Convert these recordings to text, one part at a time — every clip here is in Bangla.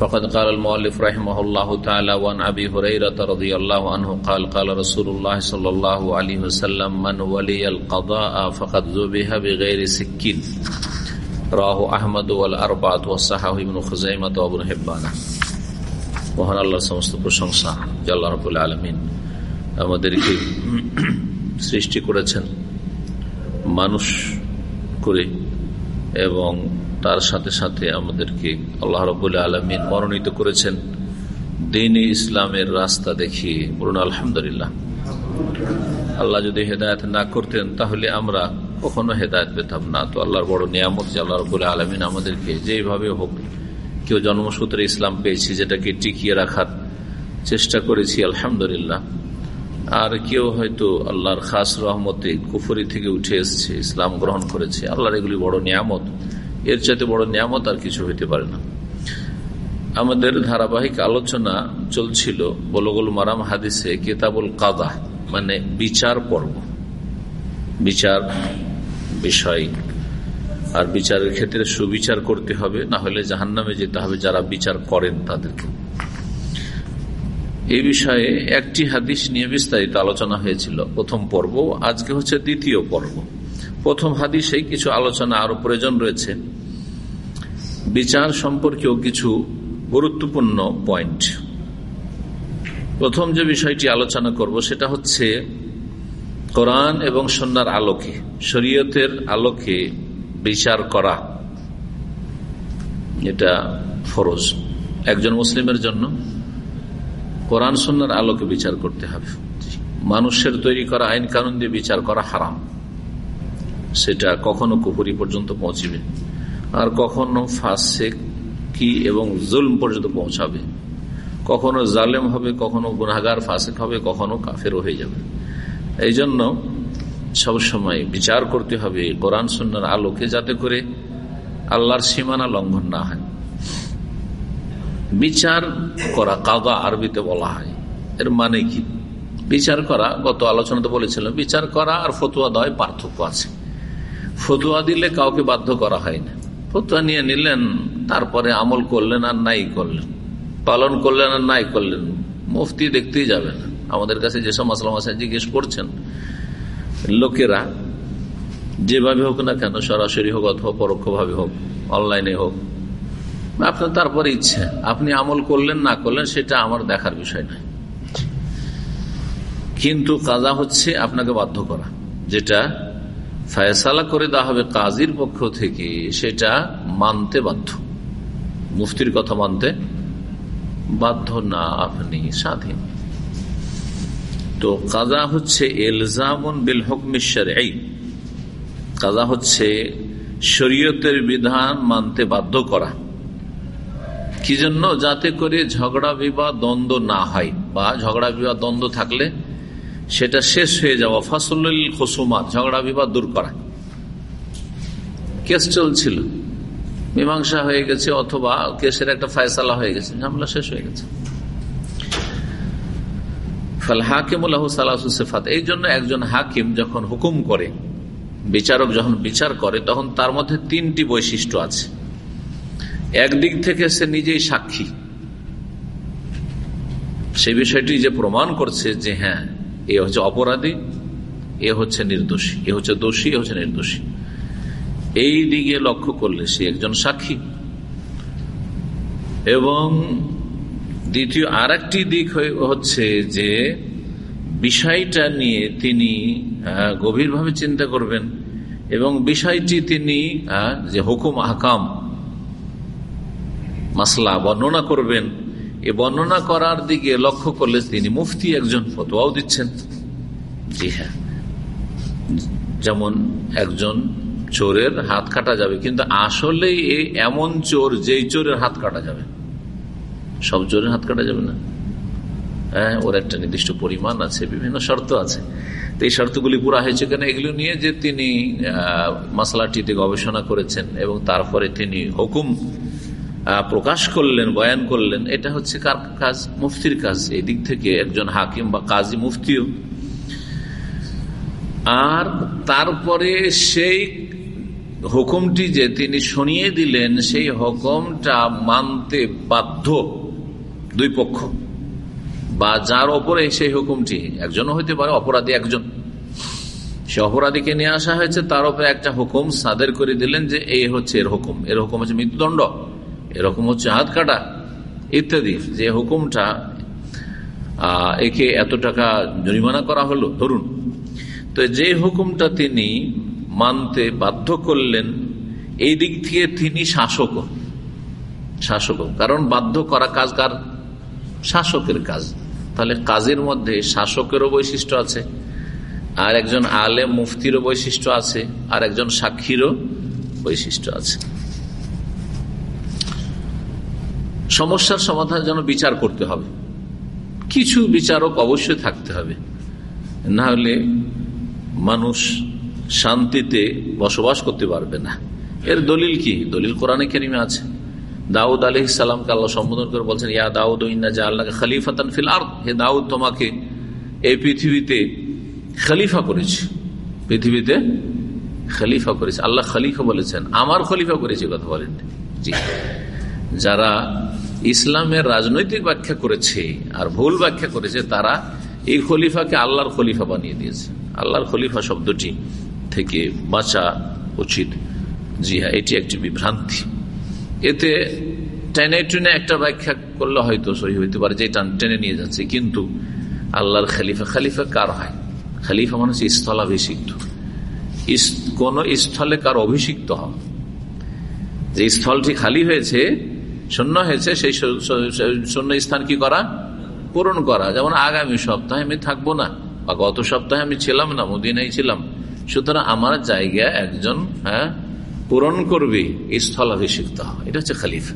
فقد قال المؤلف رحمه الله تعالى وعن أبي هريرة رضي الله عنه قال قال رسول الله صلى الله عليه وسلم من ولي القضاء فقد ذبح بغير سكين রাহ আহমদ ওয়াল আরবাত ওয়াসাহাহ ইবনু খুজাইমাত ওয়া ইবনু হিব্বানা মহান আল্লাহর সমস্ত প্রশংসা যে আল্লাহ রাব্বুল আলামিন আমাদেরকে সৃষ্টি করেছেন মানুষ করে এবং তার সাথে সাথে আমাদেরকে আল্লাহ রবুল্লা আলমিন মনোনীত করেছেন দিন ইসলামের রাস্তা দেখিয়ে। বলুন, আলহামদুলিল্লাহ। আল্লাহ যদি হেদায়ত না করতেন, তাহলে আমরা কখনো হেদায়ত পেতাম না। তো আল্লাহর বড় নিয়ামত যে আল্লাহ রবুল্লা আলমিন আমাদেরকে যেভাবে হোক, কেউ জন্মসূত্রে ইসলাম পেয়েছি, যেটাকে টিকিয়ে রাখার চেষ্টা করেছি, আলহামদুলিল্লাহ। আর কেউ হয়তো আল্লাহর খাস রহমতে কুফরি থেকে উঠে এসছে, ইসলাম গ্রহণ করেছে। আল্লাহর এগুলি বড় নিয়ামত। এর চাইতে বড় নিয়ামত আর কিছু হইতে পারে না। আমাদের ধারাবাহিক আলোচনা চলছিল বলগুল মারাম হাদিসে কেতাবুল কাদা মানে বিচার পর্ব। বিচার বিষয়। আর বিচারের ক্ষেত্রে সুবিচার করতে হবে, না হলে জাহান্নামে যেতে হবে যারা বিচার করেন তাদেরকে। এই বিষয়ে একটি হাদিস নিয়ে বিস্তারিত আলোচনা হয়েছিল প্রথম পর্ব, আজকে হচ্ছে দ্বিতীয় পর্ব। প্রথম হাদিসে কিছু আলোচনা আরও প্রয়োজন রয়েছে। বিচার সম্পর্কেও কিছু গুরুত্বপূর্ণ পয়েন্ট। প্রথম যে বিষয়টি আলোচনা করব সেটা হচ্ছে, কোরআন এবং সন্ন্যার আলোকে, শরীয়তের আলোকে বিচার করা। এটা ফরজ। একজন মুসলিমের জন্য কোরআন সন্ন্যার আলোকে বিচার করতে হবে। মানুষের তৈরি করা আইন কানুন দিয়ে বিচার করা হারাম। সেটা কখনো কুপুরি পর্যন্ত পৌঁছবে। আর কখনো ফাঁসে কি এবং জুলম পর্যন্ত পৌঁছাবে। কখনো জালেম হবে, কখনো গুনাগার ফাঁসেক হবে, কখনো কাফেরও হয়ে যাবে। এই জন্য সবসময় বিচার করতে হবে কোরআন সন্ন্যার আলোকে যাতে করে আল্লাহর সীমানা লঙ্ঘন না হয়। বিচার করা কাদা আরবিতে বলা হয়। এর মানে কি? বিচার করা, গত আলোচনাতে বলেছিলাম, বিচার করা আর ফতুয়া দেওয়ায় পার্থক্য আছে। ফতুয়া দিলে কাউকে বাধ্য করা হয় না ফতুয়া নিয়ে নিলেন, তারপরে আমল করলেন আর নাই করলেন। পালন করলেন আর নাই করলেন। মুফতি দেখতেই যাবে না। আমাদের কাছে যেসব মাসলাম আছে, জিজ্ঞেস করছেন। লোকেরা, যেভাবে হোক না কেন, সরাসরি হোক অথবা পরোক্ষভাবে হোক, অনলাইনে হোক, আপনার তারপরে ইচ্ছে। আপনি আমল করলেন, না করলেন, সেটা আমার দেখার বিষয় নয়। কিন্তু কাজা হচ্ছে আপনাকে বাধ্য করা, যেটা ফায়সালা করে দেওয়া হবে কাজীর পক্ষ থেকে, সেটা মানতে বাধ্য। মুফতির কথা মানতে বাধ্য না আপনি স্বাধীন। তো কাজা হচ্ছে এলজামন বিল হকমিশ্বর এই কাজা হচ্ছে শরীয়তের বিধান মানতে বাধ্য করা। কি জন্য? যাতে করে ঝগড়া বিবাদ দ্বন্দ্ব না হয় বা ঝগড়া বিবাদ দ্বন্দ্ব থাকলে সেটা শেষ হয়ে যাওয়া ফাসল খসুমাত, ঝগড়া বিবাদ দূর করা। কেস চলছিল। মীমাংসা হয়ে গেছে অথবা কেসের একটা ফায়সালা হয়ে গেছে, ঝামেলা শেষ হয়ে গেছে। এই জন্য একজন হাকিম যখন হুকুম করে, বিচারক যখন বিচার করে, তখন তার মধ্যে তিনটি বৈশিষ্ট্য আছে। একদিক থেকে সে নিজেই সাক্ষী। সেই বিষয়টি যে প্রমাণ করছে যে হ্যাঁ এ হচ্ছে অপরাধী, এ হচ্ছে নির্দোষী, এ হচ্ছে দোষী, এ হচ্ছে নির্দোষী। এই দিকে লক্ষ্য করলে সে একজন সাক্ষী। এবং দ্বিতীয় আর দিক হচ্ছে যে বিষয়টা নিয়ে তিনি গভীরভাবে চিন্তা করবেন এবং বিষয়টি তিনি যে হুকুম, আহকাম, মাসলা বর্ণনা করবেন। এ বর্ণনা করার দিকে লক্ষ্য করলে তিনি মুফতি একজন ফতোয়াও দিচ্ছেন। জি হ্যাঁ। যেমন একজন চোরের হাত কাটা যাবে, কিন্তু আসলে এমন চোর যেই চোরের হাত কাটা যাবে। সব চোরের হাত কাটা যাবে না। হ্যাঁ ওর একটা নির্দিষ্ট পরিমাণ আছে, বিভিন্ন শর্ত আছে। তো এই শর্তগুলি পুরা হয়েছে কেন? এগুলো নিয়ে যে তিনি মশলাটিতে গবেষণা করেছেন এবং তারপরে তিনি হুকুম প্রকাশ করলেন, বয়ান করলেন, এটা হচ্ছে কার কাজ? মুফতির কাজ। এই দিক থেকে একজন হাকিম বা কাজী মুফতিও। আর তারপরে সেই হুকুমটি যে তিনি শুনিয়ে দিলেন, সেই হুকুমটা মানতে বাধ্য দুই পক্ষ। বা যার ওপরে সেই হুকুমটি, একজনও হইতে পারে, অপরাধী একজন। সে অপরাধীকে নিয়ে আসা হয়েছে, তার উপরে একটা হুকুম সাদের করে দিলেন যে, এই হচ্ছে এর হুকুম। এর হুকুম হচ্ছে মৃত্যুদণ্ড। এরকম হচ্ছে হাত কাটা, ইত্যাদি। যে হুকুমটা একে এত টাকা জরিমানা করা হলো, ধরুন। তো যে হুকুমটা তিনি মানতে বাধ্য করলেন, এই দিক থেকে তিনি শাসক শাসক কারণ বাধ্য করা কাজ কার? শাসকের কাজ। তাহলে কাজের মধ্যে শাসকেরও বৈশিষ্ট্য আছে, আর একজন আলে মুফতিরও বৈশিষ্ট্য আছে, আর একজন সাক্ষীরও বৈশিষ্ট্য আছে। সমস্যার সমাধান যেন বিচার করতে হবে। কিছু বিচারক অবশ্যই থাকতে হবে। না হলে মানুষ শান্তিতে বসবাস করতে পারবে না। এর দলিল কি? দলিল কোরআনে কেরিমে আছে। দাউদ আলহ ইসালামকে আল্লাহ সম্বোধন করে বলছেন, ইয়া দাউদ যা আল্লাহকে খালিফাতান ফিল আর হে দাউদ, তোমাকে এই পৃথিবীতে খালিফা করেছি। পৃথিবীতে খালিফা করেছে। আল্লাহ খালিফা বলেছেন। আমার খলিফা করেছে কথা বলেন জি। যারা ইসলামের রাজনৈতিক ব্যাখ্যা করেছে আর ভুল ব্যাখ্যা করেছে, তারা এই খলিফাকে আল্লাহর খলিফা বানিয়ে দিয়েছে। আল্লাহর খলিফা শব্দটি থেকে বাঁচা উচিত। জি হ্যাঁ এটি একটি বিভ্রান্তি। এতে টেনে টুনে একটা ব্যাখ্যা করলে হয়তো সহি হইতে পারে যে টান টেনে নিয়ে যাচ্ছে, কিন্তু আল্লাহর খালিফা খালিফা কার হয়? খালিফা মানে হচ্ছে স্থলাভিষিক্ত। কোন স্থলে কার অভিষিক্ত হয় যে স্থলটি খালি হয়েছে শূন্য হয়েছে, সেই শূন্য স্থান কি করা? পূরণ করা। যেমন আগামী সপ্তাহে আমি থাকব না, বা গত সপ্তাহে আমি ছিলাম না মদিনাই ছিলাম। সুতরাং আমার জায়গা একজন হ্যাঁ পূরণ করবে, এই স্থলাভিষিক্ত এটা হচ্ছে খালিফা।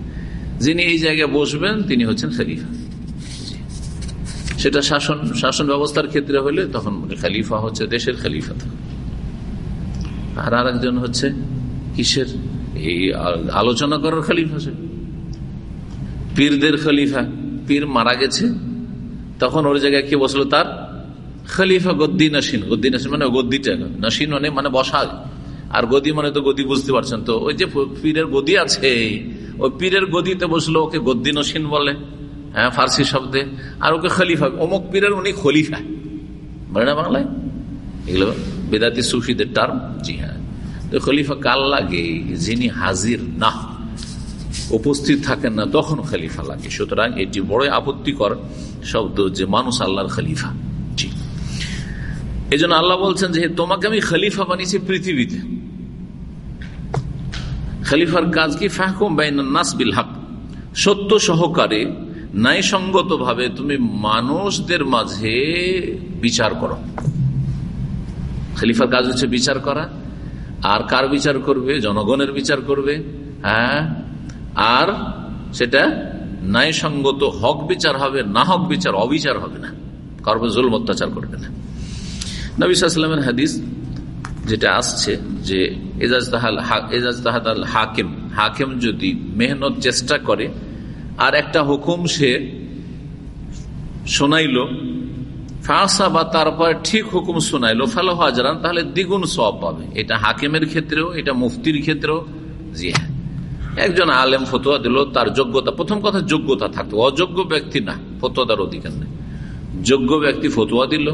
যিনি এই জায়গায় বসবেন, তিনি হচ্ছেন খালিফা। সেটা শাসন শাসন ব্যবস্থার ক্ষেত্রে হলে তখন খালিফা হচ্ছে দেশের খালিফা। আর আর একজন হচ্ছে কিসের? এই আলোচনা করার খালিফা সে। পীরদের খলিফা, পীর মারা গেছে। তখন ওর জায়গায় কে বসল? তার খলিফা গদ্দি নাসিন। গদ্দি নাসিন মানে গদ্দিটা। নাসিন মানে মানে বসা আর গদি মানে তো গদি বুঝতে পারছেন তো। ওই যে পীরের গদি আছে। ওই পীরের গদিতে বসল, ওকে গদ্দি নসিন বলে। হ্যাঁ ফার্সি শব্দে। আর ওকে খলিফা অমুক পীরের উনি খলিফা। বলে না বাংলায়? এগুলো বেদাতি সুফিদের টার্ম জি হ্যাঁ। তো খলিফা কাল লাগে যিনি হাজির না উপস্থিত থাকেন না তখন খলিফা লাগে। সুতরাং এটি বড় আপত্তিকর শব্দ যে মানুষ আল্লাহর খালিফা। জি। এই আল্লাহ বলছেন যে তোমাকে আমি খলিফা বানিয়েছি পৃথিবীতে। খালিফার কাজ কি? ফাহকুম নাস বিল হক। সত্য সহকারে ন্যায়সঙ্গত ভাবে তুমি মানুষদের মাঝে বিচার করো। খলিফার কাজ হচ্ছে বিচার করা। আর কার বিচার করবে? জনগণের বিচার করবে। হ্যাঁ? আর সেটা ন্যায়সঙ্গত হক বিচার হবে, না হক বিচার, অবিচার হবে না। কারও জুল অত্যাচার করবে না। নবিসামের হাদিস যেটা আসছে যে এজাজ তাহাল এজাজ তাহাদ আল হাকিম হাকিম যদি মেহনত চেষ্টা করে, আর একটা হুকুম সে শোনাইল, ফাঁসা বা তারপর ঠিক হুকুম শোনাইলো ফালো হাজারান তাহলে দ্বিগুণ সব পাবে। এটা হাকিমের ক্ষেত্রেও, এটা মুফতির ক্ষেত্রেও জি হ্যাঁ একজন আলেম ফতোয়া দিল, তার যোগ্যতা, প্রথম কথা যোগ্যতা থাকতো, অযোগ্য ব্যক্তি না ফতোয়াদার অধিকার নেই। যোগ্য ব্যক্তি ফতোয়া দিল,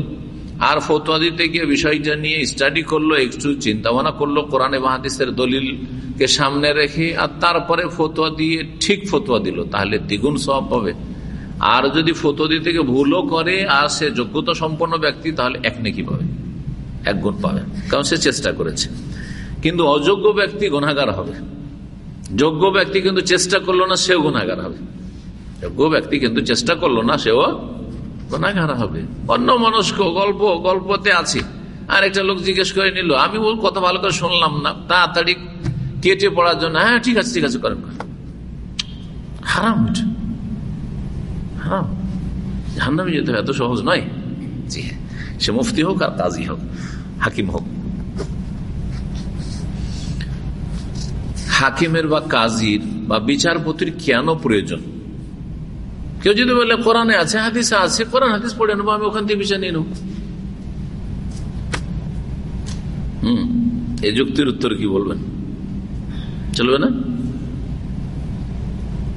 আর ফতোয়া দিতে গিয়ে বিষয়টা নিয়ে স্টাডি করল, একটু চিন্তা ভাবনা করল, কোরআনে মাহাদিসের দলিলকে সামনে রেখে, আর তারপরে ফতোয়া দিয়ে ঠিক ফতোয়া দিল, তাহলে দ্বিগুণ সব পাবে আর যদি ফতোয়া দিতে গিয়ে ভুলও করে, আর সে যোগ্যতা সম্পন্ন ব্যক্তি, তাহলে এক নেকি পাবে, এক গুণ পাবে, কারণ সে চেষ্টা করেছে। কিন্তু অযোগ্য ব্যক্তি গুণাগার হবে। যোগ্য ব্যক্তি কিন্তু চেষ্টা করল না, সেও গুণাগার হবে। যোগ্য ব্যক্তি কিন্তু চেষ্টা করল না, সেও গুণাগার হবে। অন্য মনস্ক গল্প, গল্পতে আছে। আর একটা লোক জিজ্ঞেস করে নিল, আমি ওর কথা ভালো করে শুনলাম না, তাড়াতাড়ি কেটে পড়ার জন্য। হ্যাঁ ঠিক আছে ঠিক আছে, করেন হারাম হারাম। জাহান্নামে যেতে হবে এত সহজ নয়? জি হ্যাঁ সে মুফতি হোক আর কাজী হোক, হাকিম হোক। হাকিমের বা কাজীর বা বিচারপতির কেন প্রয়োজন? কেউ যদি বলে, কোরআনে আছে, হাদিস আছে, কোরআন, হাদিস পড়ে নেব, আমি ওখান থেকে বিচার নিয়ে নেব। হম, এই যুক্তির উত্তর কি বলবেন? চলবে না?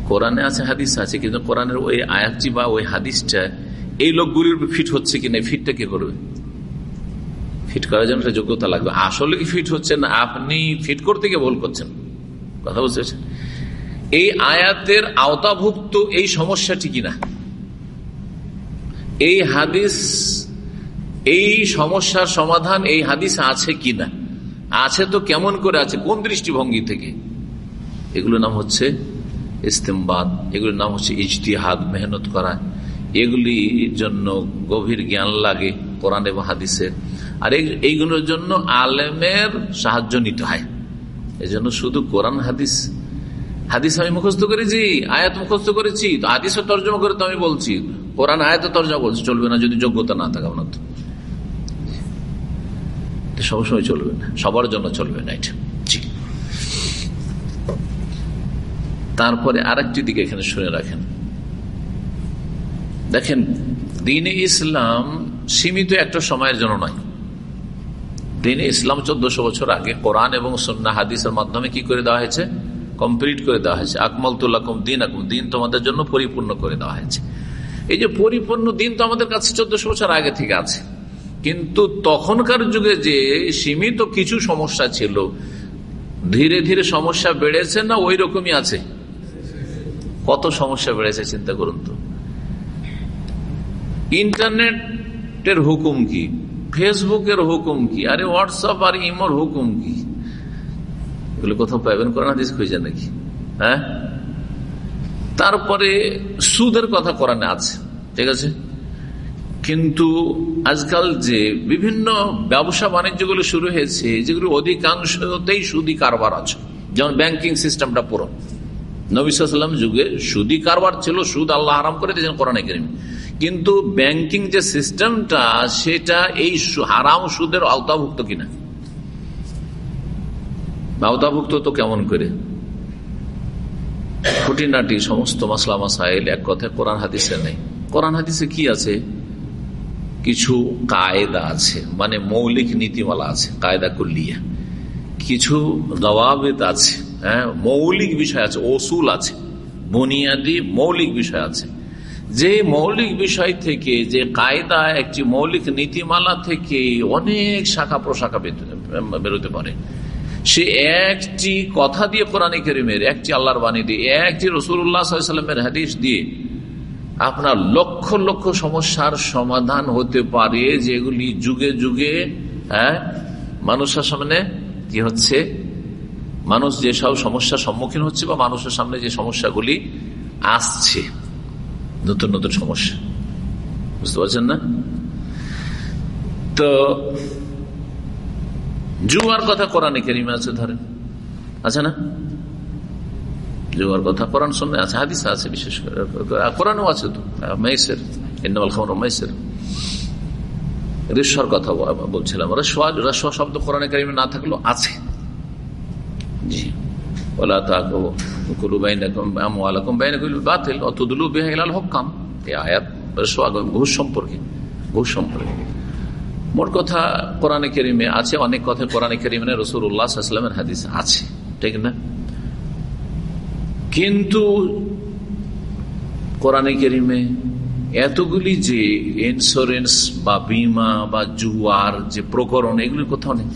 কোরআনে আছে, হাদিস আছে, কিন্তু কোরআনের ওই আয়াতটি বা ওই হাদিসটা, এই লোকগুলির ফিট হচ্ছে কিনা ফিটটা কে করবে? ফিট করার জন্য যোগ্যতা লাগবে। আসলে কি ফিট হচ্ছে না? আপনি ফিট করতে গিয়ে ভুল করছেন। কথা বুঝতে এই আয়াতের আওতাভুক্ত এই সমস্যাটি কিনা? এই হাদিস, এই সমস্যার সমাধান এই হাদিস আছে কিনা? আছে তো কেমন করে আছে? কোন দৃষ্টিভঙ্গি থেকে? এগুলোর নাম হচ্ছে ইস্তেমবাদ, এগুলোর নাম হচ্ছে ইজতিহাদ, মেহনত করা। এগুলির জন্য গভীর জ্ঞান লাগে কোরআন এবং হাদিসের। আর এইগুলোর জন্য আলেমের সাহায্য নিতে হয়। এই জন্য শুধু কোরআন, হাদিস। হাদিস আমি মুখস্থ করেছি, আয়াত মুখস্থ করেছি, তো হাদিসও তর্জমা করে তো আমি বলছি। কোরআন, আয়াত তর্জমা বলছি, চলবে না যদি যোগ্যতা না থাকে আপনার তো সবসময় চলবে না, সবার জন্য চলবে না এটা। তারপরে আরেকটি দিকে এখানে শুনে রাখেন। দেখেন, দিনে ইসলাম সীমিত একটা সময়ের জন্য নয়। দিনে ইসলাম চোদ্দশো বছর আগে কোরআন এবং সন্না হাদিসের মাধ্যমে কি করে দেওয়া হয়েছে? কমপ্লিট করে দেওয়া হয়েছে। আকমল তুল্লাকুম দিন আকুম দিন তোমাদের জন্য পরিপূর্ণ করে দেওয়া হয়েছে। এই যে পরিপূর্ণ দিন তো আমাদের কাছে চোদ্দশো বছর আগে থেকে আছে। কিন্তু তখনকার যুগে যে সীমিত কিছু সমস্যা ছিল, ধীরে ধীরে সমস্যা বেড়েছে না ওই রকমই আছে? কত সমস্যা বেড়েছে চিন্তা করুন তো। ইন্টারনেটের হুকুম কি? ফেসবুকের হুকুম কি? আরে হোয়াটসঅ্যাপ আর ইমোর হুকুম কি? এগুলো কোথাও পাইবেন করেন হাদিস খুঁজে নাকি? হ্যাঁ? তারপরে সুদের কথা কোরআনে আছে, ঠিক আছে? কিন্তু আজকাল যে বিভিন্ন ব্যবসা বাণিজ্যগুলো শুরু হয়েছে, যেগুলো অধিকাংশতেই সুদি কারবার আছে। যেমন ব্যাংকিং সিস্টেমটা পুরো। নবিসাম যুগে সুদি কারবার ছিল, সুদ আল্লাহ আরাম করে দিয়েছেন কোরআনে কিন্তু ব্যাংকিং যে সিস্টেমটা সেটা এই হারাম সুদের আওতাভুক্ত কিনা? আওতাভুক্ত তো কেমন করে? খুঁটিনাটি সমস্ত মাসলা মাসাইল এক কথায় কোরআন হাদিসে নেই। কোরআন হাদিসে কি আছে? কিছু কায়দা আছে মানে মৌলিক নীতিমালা আছে, কায়দা কুল্লিয়া। কিছু দওয়াবেদ আছে হ্যাঁ মৌলিক বিষয় আছে, ওসুল আছে, বুনিয়াদি মৌলিক বিষয় আছে। যে মৌলিক বিষয় থেকে, যে কায়দা, একটি মৌলিক নীতিমালা থেকে অনেক শাখা প্রশাখা বেরোতে পারে। সে একটি কথা দিয়ে কোরআনে করিমের, একটি আল্লাহর বাণী দিয়ে, একটি রসুল্লাহামের হাদিস দিয়ে আপনার লক্ষ লক্ষ সমস্যার সমাধান হতে পারে, যেগুলি যুগে যুগে হ্যাঁ মানুষের সামনে কি হচ্ছে? মানুষ যেসব সমস্যার সম্মুখীন হচ্ছে বা মানুষের সামনে যে সমস্যাগুলি আসছে। নতুন নতুন সমস্যা। বুঝতে পারছেন না? তো জুয়ার কথা কোরআনে কেরিমে আছে, ধরেন। আছে না? জুয়ার কথা কোরআন শুনে আছে, হাদিস আছে বিশেষ করে। কোরআনও আছে তো। মেসের ইন্নআল খাওয়ানো মেসের রেশ্বর কথা বলছিলাম রেশোয়া রেশোয়া শব্দ কোরআনে কারিমে না থাকলেও আছে। সম্পর্কে সম্পর্কে। মোট কথা আছে, অনেক কথা কোরআনে কেরিমে রসুল উল্লাহামের হাদিস আছে, ঠিক না? কিন্তু কোরআনে কেরিমে এতগুলি যে ইন্স্যুরেন্স বা বিমা বা জুয়ার যে প্রকরণ এগুলি কোথাও নেই।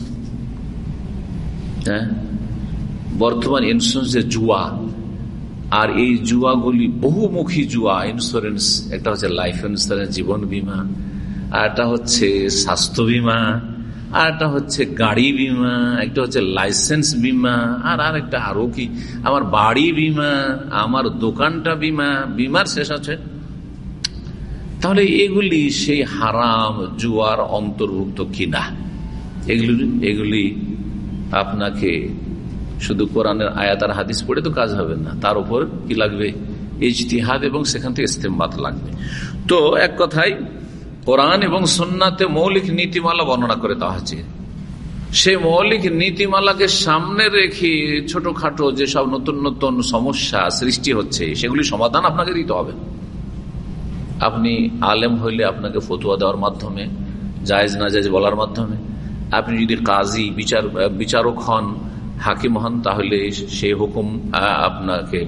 হ্যাঁ? বর্তমান ইন্স্যুরেন্স যে জুয়া। আর এই জুয়াগুলি বহুমুখী জুয়া ইন্স্যুরেন্স একটা হচ্ছে লাইফ ইন্স্যুরেন্স জীবন বিমা, আর একটা হচ্ছে স্বাস্থ্য বিমা, আর একটা হচ্ছে গাড়ি বিমা, একটা হচ্ছে লাইসেন্স বিমা, আর আর একটা আরও কি? আমার বাড়ি বিমা, আমার দোকানটা বিমা, বিমার শেষ আছে। তাহলে এগুলি সেই হারাম জুয়ার অন্তর্ভুক্ত কিনা? এগুলি এগুলি আপনাকে শুধু কোরআনের আয়াতার হাদিস পড়ে তো কাজ হবে না। তার উপর কি লাগবে? ইজতিহাদ এবং সেখান থেকে ইস্তেমবাদ লাগবে। তো এক কথায়, কোরআন এবং সন্নাতে মৌলিক নীতিমালা বর্ণনা করে দেওয়া হচ্ছে সে মৌলিক নীতিমালাকে সামনে রেখে ছোটখাটো যেসব নতুন নতুন সমস্যা সৃষ্টি হচ্ছে, সেগুলি সমাধান আপনাকে দিতে হবে। আপনি আলেম হইলে আপনাকে ফতুয়া দেওয়ার মাধ্যমে, জায়েজ না জায়েজ বলার মাধ্যমে। আপনি যদি কাজী, বিচার, বিচারক হন হাকিম হন, তাহলে সেই হুকুম আপনাকে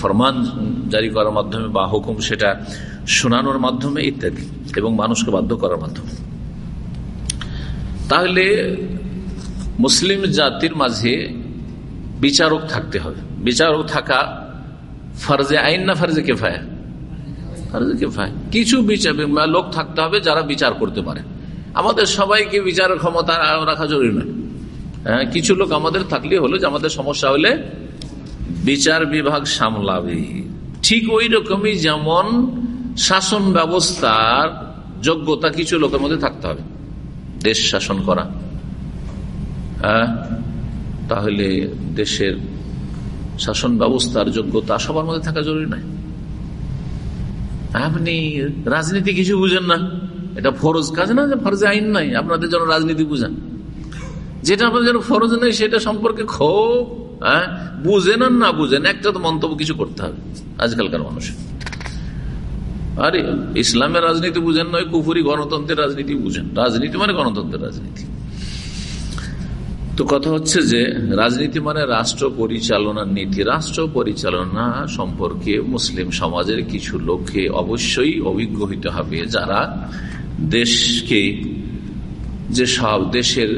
ফরমান জারি করার মাধ্যমে বা হুকুম সেটা শোনানোর মাধ্যমে ইত্যাদি, এবং মানুষকে বাধ্য করার মাধ্যমে। তাহলে মুসলিম জাতির মাঝে বিচারক থাকতে হবে। বিচারক থাকা ফরজে আইন না ফরজে কেফায়? ফরজে কেফায়। কিছু বিচার লোক থাকতে হবে যারা বিচার করতে পারে। আমাদের সবাইকে বিচারের ক্ষমতা রাখা জরুরি নয়। হ্যাঁ কিছু লোক আমাদের থাকলে হলো যে আমাদের সমস্যা হলে বিচার বিভাগ সামলাবে। ঠিক ওই রকমই যেমন শাসন ব্যবস্থার যোগ্যতা কিছু লোকের মধ্যে থাকতে হবে। দেশ শাসন করা। হ্যাঁ তাহলে দেশের শাসন ব্যবস্থার যোগ্যতা সবার মধ্যে থাকা জরুরি নয়। আপনি রাজনীতি কিছু বুঝেন না। এটা ফরজ কাজ না যে ফরজে আইন নাই। আপনাদের জন্য রাজনীতি বুঝেন। যেটা আপনাদের জন্য ফরজ নেই সেটা সম্পর্কে খুব হ্যাঁ বুঝেন আর না বুঝেন, একটা তো মন্তব্য কিছু করতে হবে, আজকালকার মানুষ আরে, ইসলামের রাজনীতি বুঝেন নয়, কুফুরি গণতন্ত্রের রাজনীতি বুঝেন। রাজনীতি মানে গণতন্ত্রের রাজনীতি। তো কথা হচ্ছে যে, রাজনীতি মানে রাষ্ট্র পরিচালনার নীতি। রাষ্ট্র পরিচালনা সম্পর্কে মুসলিম সমাজের কিছু লোককে অবশ্যই অভিজ্ঞ হইতে হবে যারা দেশকে, যে সব দেশের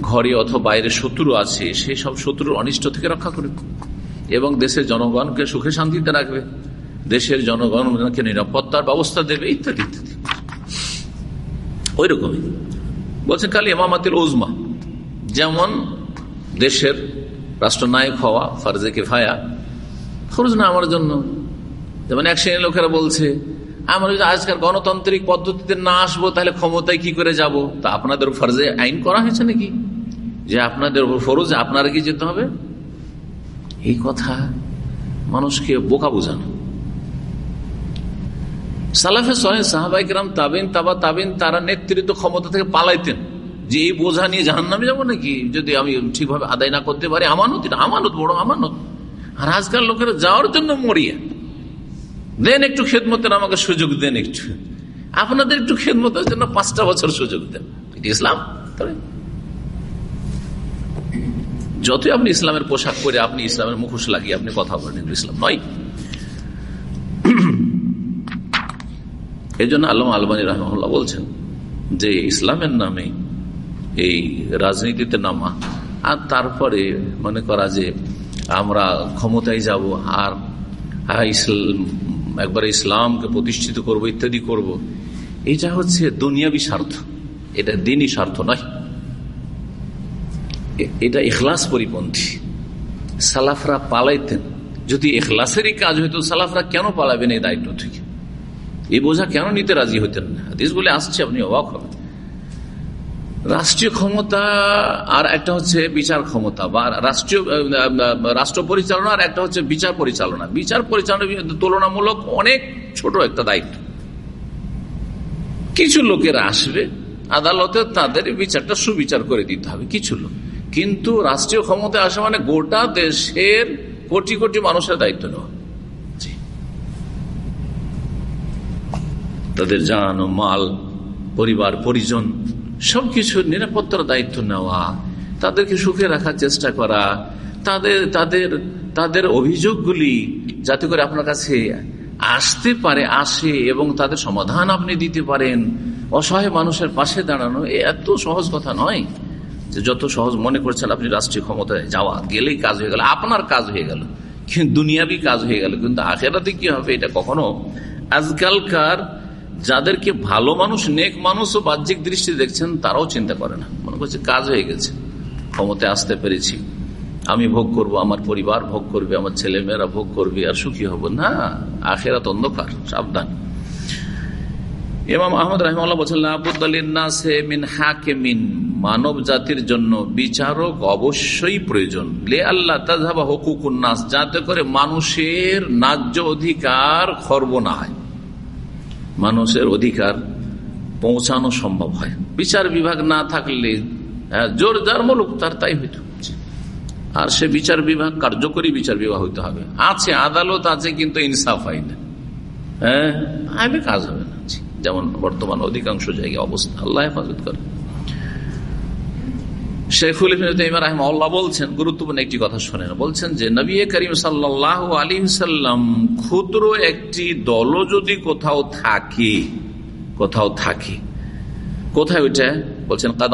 ঘরে অথবা বাইরে শত্রু আছে সেই সব শত্রুর অনিষ্ট থেকে রক্ষা করবে এবং দেশের জনগণকে সুখে শান্তিতে রাখবে। দেশের জনগণকে নিরাপত্তার ব্যবস্থা দেবে, ইত্যাদি ইত্যাদি। ওই রকমই বলছেন কালি এমামাতিল ওজমা যেমন দেশের রাষ্ট্রনায়ক হওয়া ফারজে ফায়া ফরজ না আমার জন্য। যেমন এক শ্রেণির লোকেরা বলছে, আমরা যদি আজকাল গণতান্ত্রিক পদ্ধতিতে না আসব, তাহলে ক্ষমতায় কি করে যাব? তা আপনাদের ফরজে আইন করা হয়েছে নাকি? যে আপনাদের ফরজ, আপনারা কি যেতে হবে? এই কথা মানুষকে বোকা বোঝানো। সালাফে সহে সাহাবাইকরাম তাবিন, তাবা, তাবিন, তারা নেতৃত্ব ক্ষমতা থেকে পালাইতেন। যে এই বোঝা নিয়ে জাহান নামে যাব নাকি? যদি আমি ঠিকভাবে আদায় না করতে পারি, আমানত আমানত, বড় আমানত। আর আজকাল লোকেরা যাওয়ার জন্য মরিয়া। দেন একটু খেদমতের আমাকে সুযোগ দেন একটু। আপনাদের একটু খেদমতের জন্য পাঁচটা বছর সুযোগ দেন। এটি ইসলাম? যতই আপনি ইসলামের পোশাক পরে আপনি ইসলামের মুখোশ লাগিয়ে আপনি কথা বলেন ইসলাম নয় এই জন্য আল্লাহ আলবানী রহমল্লাহ বলছেন যে ইসলামের নামে এই রাজনীতিতে নামা, আর তারপরে মনে করা যে আমরা ক্ষমতায় যাব, আর ইসলাম, একবারে ইসলামকে প্রতিষ্ঠিত করব, ইত্যাদি করব। এটা হচ্ছে দুনিয়াবি স্বার্থ এটা দিনই স্বার্থ নয় এটা এখলাস পরিপন্থী। সালাফরা পালাইতেন। যদি এখলাসেরই কাজ হইতো, সালাফরা কেন পালাবেন এই দায়িত্ব থেকে? এই বোঝা কেন নিতে রাজি হইতেন না? বলে আসছে, আপনি অবাক হবেন। রাষ্ট্রীয় ক্ষমতা আর একটা হচ্ছে বিচার ক্ষমতা, বা রাষ্ট্রীয় রাষ্ট্র পরিচালনা আর একটা হচ্ছে বিচার পরিচালনা। বিচার পরিচালনা তুলনামূলক অনেক ছোট একটা দায়িত্ব। কিছু লোকেরা আসবে, আদালতে তাদের বিচারটা সুবিচার করে দিতে হবে, কিছু লোক। কিন্তু রাষ্ট্রীয় ক্ষমতায় আসা মানে গোটা দেশের কোটি কোটি মানুষের দায়িত্ব নেওয়া। তাদের জান মাল, পরিবার, পরিজন সবকিছু নিরাপত্তার দায়িত্ব নেওয়া, তাদেরকে সুখে রাখার চেষ্টা করা, তাদের তাদের তাদের অভিযোগগুলি যাতে করে আপনার কাছে আসতে পারে, আসে এবং তাদের সমাধান আপনি দিতে পারেন। অসহায় মানুষের পাশে দাঁড়ানো এত সহজ কথা নয়। যে যত সহজ মনে করছেন আপনি রাষ্ট্রীয় ক্ষমতায় যাওয়া, গেলেই কাজ হয়ে গেল, আপনার কাজ হয়ে গেল, কিন্তু দুনিয়াবি কাজ হয়ে গেল, কিন্তু আখেরাতে কি হবে এটা কখনো? আজকালকার যাদেরকে ভালো মানুষ, নেক মানুষ ও বাহ্যিক দৃষ্টি দেখছেন, তারাও চিন্তা করে না। মনে করছে কাজ হয়ে গেছে, ক্ষমতায় আসতে পেরেছি। আমি ভোগ করব, আমার পরিবার ভোগ করবে, আমার ছেলেমেয়েরা ভোগ করবে, আর সুখী হব। না, আখেরাত অন্ধকার, সাবধান। ইমাম আহমদ রহমাল্লাহ বলছেন মিন হাকেমিন। মানব জাতির জন্য বিচারক অবশ্যই প্রয়োজন। লে আল্লাহ তাজহাবা হকুকুন নাস। যাতে করে মানুষের ন্যায্য অধিকার খর্ব না হয়। মানুষের অধিকার পৌঁছানো সম্ভব হয়। বিচার বিভাগ না থাকলে হ্যাঁ, জোর যার তার তাই হইত আর সে বিচার বিভাগ কার্যকরী বিচার বিভাগ হইতে হবে। আছে আদালত আছে কিন্তু ইনসাফ হয় না। হ্যাঁ আমি কাজ হবে। যেমন বর্তমান অধিকাংশ জায়গায় অবস্থা আল্লাহ হেফাজত করে শেখুল আল্লাহ বলছেন, গুরুত্বপূর্ণ একটি কথা শোনেন। বলছেন যে, নবী করিম সাল্লাহ ক্ষুদ্র একটি দল যদি কোথাও থাকে কোথাও থাকে, কোথায় ওইটা? বলছেন, কাদ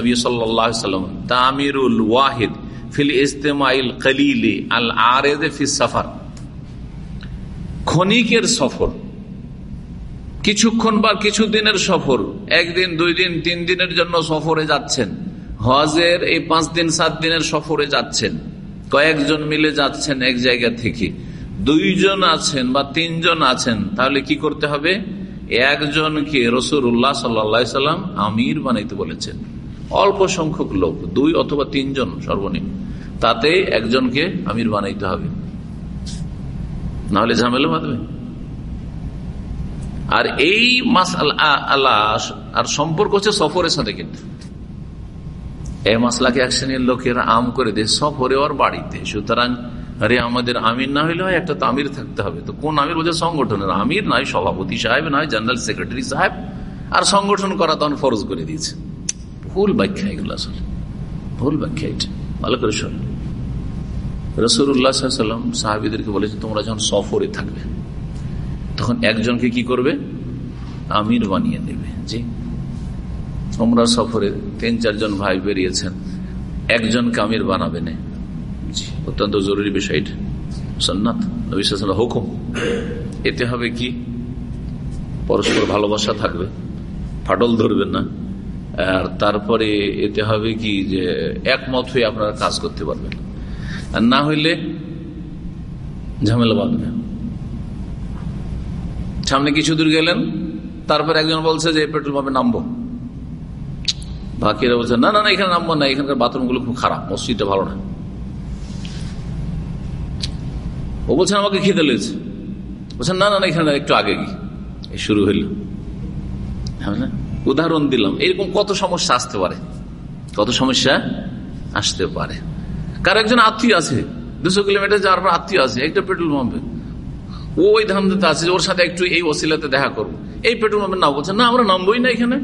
নবী সাল্লাম তামিরুল ওয়াহিদ ফিল ইস্তেমাইল আল আরেদ ফি সফর। ক্ষণিকের সফর কিছুক্ষণ বা কিছু দিনের সফর। একদিন, দুই দিন, তিন দিনের জন্য সফরে যাচ্ছেন। হজের এই পাঁচ দিন, সাত দিনের সফরে যাচ্ছেন। কয়েকজন মিলে যাচ্ছেন এক জায়গা থেকে। দুইজন আছেন বা তিনজন আছেন, তাহলে কি করতে হবে? একজনকে রসুর উল্লাহ সাল্লা সাল্লাম আমির বানাইতে বলেছেন। অল্প সংখ্যক লোক, দুই অথবা তিনজন সর্বনিম্ন। তাতে একজনকে আমির বানাইতে হবে। নাহলে ঝামেলা বাঁধবে। আর এই মাস আল্লাহ আর সম্পর্ক হচ্ছে সফরের সাথে কিন্তু। এই মাসলাকে এক শ্রেণির লোকেরা আম করে দেয়, সফরে ওর বাড়িতে। সুতরাং, আরে আমাদের আমির না হইলে হয় একটা তো আমির থাকতে হবে। তো কোন আমির বলছে সংগঠনের? আমির নয়, সভাপতি সাহেব নয়, জেনারেল সেক্রেটারি সাহেব। আর সংগঠন করা তখন ফরজ করে দিয়েছে। ভুল ব্যাখ্যা এগুলো আসলে। ভুল ব্যাখ্যা এটা। ভালো করে শোন। রসুল্লাহ সাল্লাম সাহাবিদেরকে বলেছে, তোমরা যখন সফরে থাকবে তখন একজনকে কি করবে? আমির বানিয়ে দেবে। জি। তোমরা সফরে তিন চারজন ভাই বেরিয়েছেন। একজনকে আমির বানাবে না। অত্যন্ত জরুরি বিষয় এটা। সন্ন্যাত হুকুম। এতে হবে কি? পরস্পর ভালোবাসা থাকবে। ফাটল ধরবেন না। আর তারপরে এতে হবে কি? যে একমত হয়ে আপনারা কাজ করতে পারবেন। আর না হইলে ঝামেলা বাঁধবে সামনে কিছু দূর গেলেন, তারপর একজন বলছে যে পেট্রোল পাম্পে নামবো। বাকিরা বলছে, না না না, এখানে নামবো না, এখানকার বাথরুমগুলো খুব খারাপ, মসজিদটা ভালো না। ও বলছেন আমাকে খিদে লেগেছে। বলছেন না না না, এখানে একটু আগে গিয়ে। শুরু হইল। উদাহরণ দিলাম, এরকম কত সমস্যা আসতে পারে? কত সমস্যা আসতে পারে? কার একজন আত্মীয় আছে, দুশো কিলোমিটার যাওয়ার পর আত্মীয় আছে, একটা পেট্রোল পাম্পে। ওই ধান্দাতে আছে ওর সাথে একটু এই ওসিলাতে দেখা করব এই পেট্রোল পাম্পের নাম বলছে, না, আমরা নামবোই না এখানে।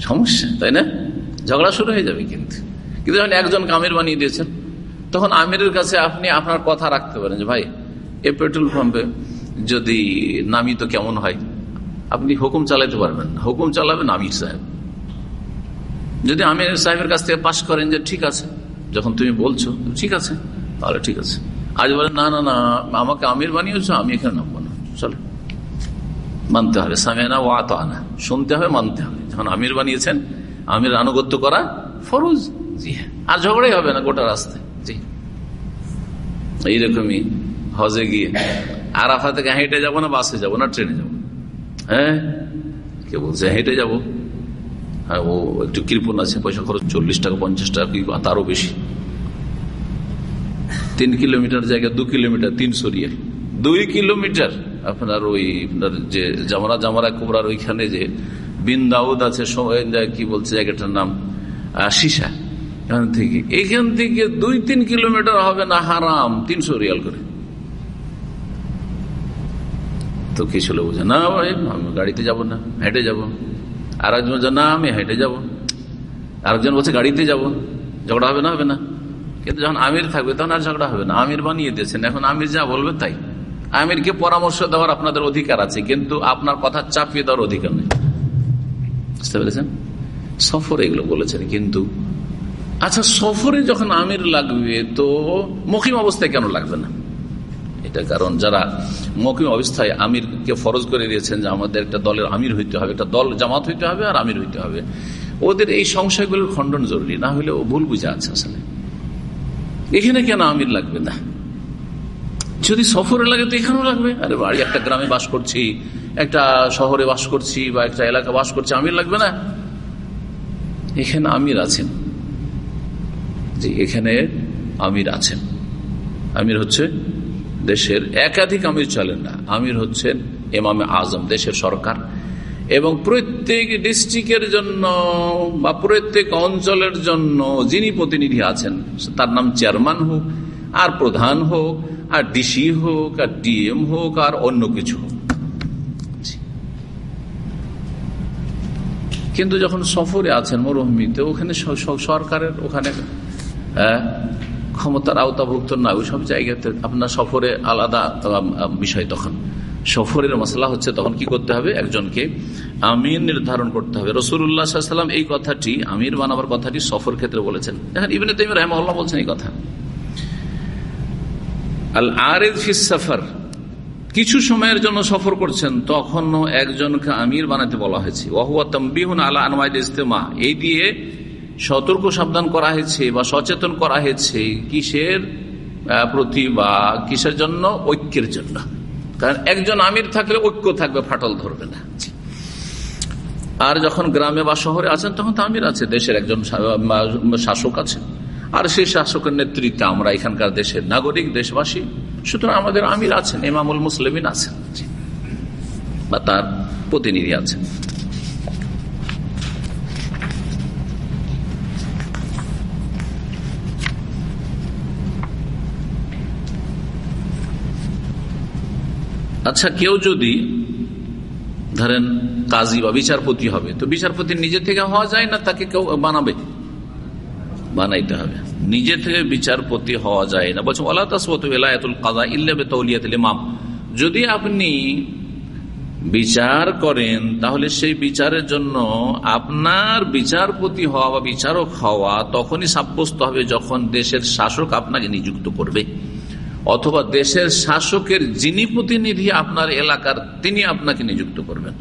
সমস্যা, তাই না? ঝগড়া শুরু হয়ে যাবে কিন্তু। কিন্তু যখন একজন কামের বানিয়ে দিয়েছেন, তখন আমিরের কাছে আপনি আপনার কথা রাখতে পারেন যে, ভাই এ পেট্রোল পাম্পে যদি নামি তো কেমন হয়? আপনি হুকুম চালাইতে পারবেন হুকুম চালাবেন আমির সাহেব। যদি আমির সাহেবের কাছ থেকে পাশ করেন যে, ঠিক আছে, যখন তুমি বলছো, ঠিক আছে, তাহলে ঠিক আছে। আজ বলেন না না না, আমাকে আমির বানিয়েছো, আমি এখানে নামবো না। চলো। মানতে হবে। সামেনা ও আত আনা শুনতে হবে, মানতে হবে। যখন আমির বানিয়েছেন, আমির আনুগত্য করা ফরজ। জি হ্যাঁ। আর ঝগড়াই হবে না গোটা রাস্তায়। জি। এইরকমই হজে গিয়ে আরাফা থেকে হেঁটে যাব না, বাসে যাব না, ট্রেনে যাব হ্যাঁ? কে বলছে, হেঁটে যাব। হ্যাঁ ও একটু কৃপণ আছে, পয়সা খরচ চল্লিশ টাকা, পঞ্চাশ টাকা, কি তারও বেশি। তিন কিলোমিটার জায়গা, দু কিলোমিটার তিনশো রিয়াল দুই কিলোমিটার আপনার ওই, আপনার যে জামারা জামারা কুমরার ওইখানে যে বিন দাউদ আছে কি বলছে জায়গাটার নাম? সীসা। এখান থেকে। এখান থেকে দুই, তিন কিলোমিটার হবে না, হারাম তিনশো রিয়াল করে। তো কি ছিল বুঝে? না আমি গাড়িতে যাব না, হেঁটে যাব। আর একজন বলছে, না, আমি হেঁটে যাব। আরেকজন বলছে, গাড়িতে যাব। ঝগড়া হবে না হবে না। কিন্তু যখন আমির থাকবে, তখন আর ঝগড়া হবে না। আমির বানিয়ে দিয়েছেন, এখন আমির যা বলবে তাই। আমিরকে পরামর্শ দেওয়ার আপনাদের অধিকার আছে, কিন্তু আপনার কথা চাপিয়ে দেওয়ার অধিকার নেই। বুঝতে পেরেছেন? সফরে এগুলো বলেছেন, কিন্তু আচ্ছা সফরে যখন আমির লাগবে, তো মকিম অবস্থায় কেন লাগবে না? এটা কারণ, যারা মকিম অবস্থায় আমিরকে ফরজ করে দিয়েছেন যে আমাদের একটা দলের আমির হইতে হবে, একটা দল, জামাত হইতে হবে আর আমির হইতে হবে, ওদের এই সংশয়গুলোর খণ্ডন জরুরি, না হলে ও ভুল বুঝে আছে আসলে। এখানে কেন আমির লাগবে না? যদি সফরে লাগে তো এখানেও লাগবে। আরে বাড়ি, একটা গ্রামে বাস করছি, একটা শহরে বাস করছি বা একটা এলাকা বাস করছি, আমির লাগবে না? এখানে আমির আছেন। যে এখানে আমির আছেন। আমির হচ্ছে দেশের একাধিক আমির চলেন না। আমির হচ্ছেন এমামে আজম দেশের সরকার। এবং প্রত্যেক ডিস্ট্রিক্টের জন্য বা প্রত্যেক অঞ্চলের জন্য যিনি প্রতিনিধি আছেন, তার নাম চেয়ারম্যান হোক, আর প্রধান হোক, আর ডিসি হোক, আর ডিএম হোক, আর অন্য কিছু হোক। কিন্তু যখন সফরে আছেন মরুভূমিতে ওখানে সরকারের ওখানে ক্ষমতার আওতাভুক্ত না, ওই সব জায়গাতে আপনার সফরে আলাদা বিষয় তখন। সফরের মশলা হচ্ছে তখন কি করতে হবে? একজনকে আমির নির্ধারণ করতে হবে। রসুল্লাহাম এই কথাটি, আমির বানাবার কথাটি সফর ক্ষেত্রে বলেছেন। দেখেন ইবনে তাইম রহমাল্লাহ বলছেন এই কথা। আল আরেদ ফিস সফর, কিছু সময়ের জন্য সফর করছেন, তখনও একজনকে আমির বানাতে বলা হয়েছে। আলা এই দিয়ে সতর্ক সাবধান করা হয়েছে বা সচেতন করা হয়েছে কিসের প্রতি বা কিসের জন্য? ঐক্যের জন্য। কারণ একজন আমির থাকলে ঐক্য থাকবে, ফাটল ধরবে না। আর যখন গ্রামে বা শহরে আছেন, তখন তো আমির আছে, দেশের একজন শাসক আছে আর সেই শাসকের নেতৃত্বে আমরা এখানকার দেশের নাগরিক, দেশবাসী, সুতরাং আমাদের আমির আছেন এমামুল মুসলিমিন আছেন। বা তার প্রতিনিধি আছেন। আচ্ছা কেউ যদি ধরেন কাজী বা বিচারপতি হবে, তো বিচারপতি নিজে থেকে হওয়া যায় না তাকে কেউ বানাবে? বানাইতে হবে। নিজে থেকে বিচারপতি হওয়া যায় না। বলছেন আল্লাহ তাসবতুল কাজা ইল্লাবে তৌলিয়াতুল যদি আপনি বিচার করেন, তাহলে সেই বিচারের জন্য আপনার বিচারপতি হওয়া বা বিচারক হওয়া তখনই সাব্যস্ত হবে যখন দেশের শাসক আপনাকে নিযুক্ত করবে। অথবা দেশের শাসকের যিনি প্রতিনিধি আপনার এলাকার, তিনি আপনাকে নিযুক্ত করবেন।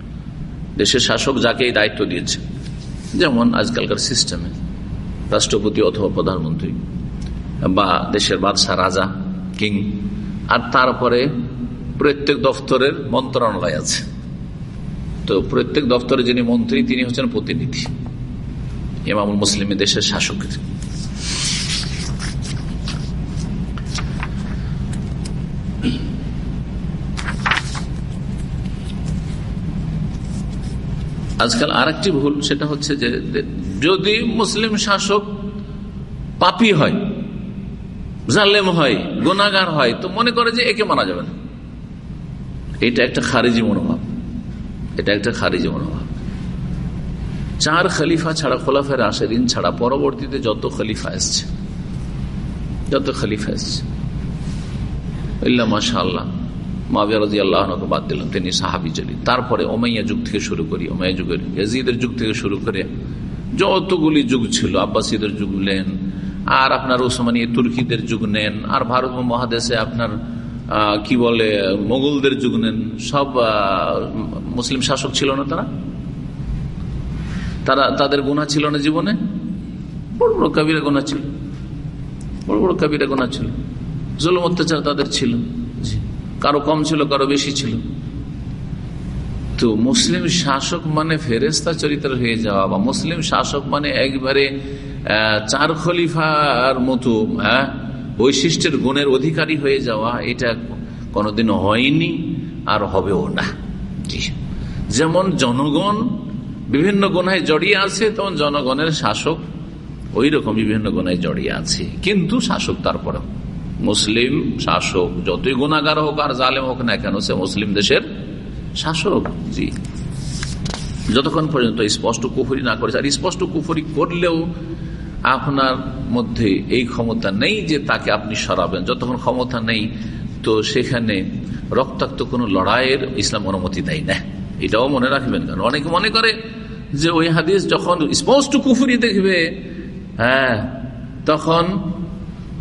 দেশের শাসক যাকে এই দায়িত্ব দিয়েছে। যেমন আজকালকার সিস্টেমে, রাষ্ট্রপতি অথবা প্রধানমন্ত্রী, বা দেশের বাদশাহ রাজা, কিং, আর তারপরে প্রত্যেক দফতরের মন্ত্রণালয় আছে। তো প্রত্যেক দফতরে যিনি মন্ত্রী, তিনি হচ্ছেন প্রতিনিধি। ইমামুল মুসলিম দেশের শাসকের। আজকাল আর একটি ভুল, সেটা হচ্ছে যে যদি মুসলিম শাসক পাপি হয়, জালেম হয় গুনাগার হয়, তো মনে করে যে একে মানা যাবে না। এটা একটা খারিজি মনোভাব। এটা একটা খারিজি মনোভাব। চার খলিফা ছাড়া খোলাফের দিন ছাড়া পরবর্তীতে যত খলিফা এসছে, যত খলিফা এসছে মাসা আল্লাহ মাবিয়া রাজি আল্লাহকে বাদ দিলাম তিনি সাহাবি চলি তারপরে ওমাইয়া যুগ থেকে শুরু করি ওমাইয়া যুগের ইয়াজিদের যুগ থেকে শুরু করে যতগুলি যুগ ছিল, আব্বাসীদের যুগ নেন, আর আপনার ওসমানী তুর্কিদের যুগ নেন, আর ভারত মহাদেশে আপনার কি বলে, মোগলদের যুগ নেন, সব মুসলিম শাসক ছিল না তারা? তারা, তাদের গুণা ছিল না জীবনে? বড় বড় কবিরা গোনা ছিল। বড় বড় কবিরা গোনা ছিল। জলম অত্যাচার তাদের ছিল। কারও কম ছিল, কারও বেশি ছিল। তো মুসলিম শাসক মানে ফেরেস্তা চরিত্র হয়ে যাওয়া বা মুসলিম শাসক মানে একবারে চার খলিফার মতো হ্যাঁ বৈশিষ্ট্যের গুণের অধিকারী হয়ে যাওয়া এটা কোনোদিন হয়নি আর হবেও না। যেমন জনগণ বিভিন্ন গুণায় জড়িয়ে আছে তখন জনগণের শাসক ওই রকম বিভিন্ন গুণায় জড়িয়ে আছে। কিন্তু শাসক তারপরেও। মুসলিম শাসক, যতই গুণাগার হোক আর জালেম হোক না কেন, সে মুসলিম দেশের শাসক, জি। যতক্ষণ পর্যন্ত স্পষ্ট কুফুরি না করেছে, আর স্পষ্ট কুফুরি করলেও আপনার মধ্যে এই ক্ষমতা নেই যে তাকে আপনি সরাবেন। যতক্ষণ ক্ষমতা নেই, তো সেখানে রক্তাক্ত কোনো লড়াইয়ের ইসলাম অনুমতি দেয় না। এটাও মনে রাখবেন, কারণ অনেকে মনে করে যে ওই হাদিস যখন স্পষ্ট কুফুরি দেখবে হ্যাঁ তখন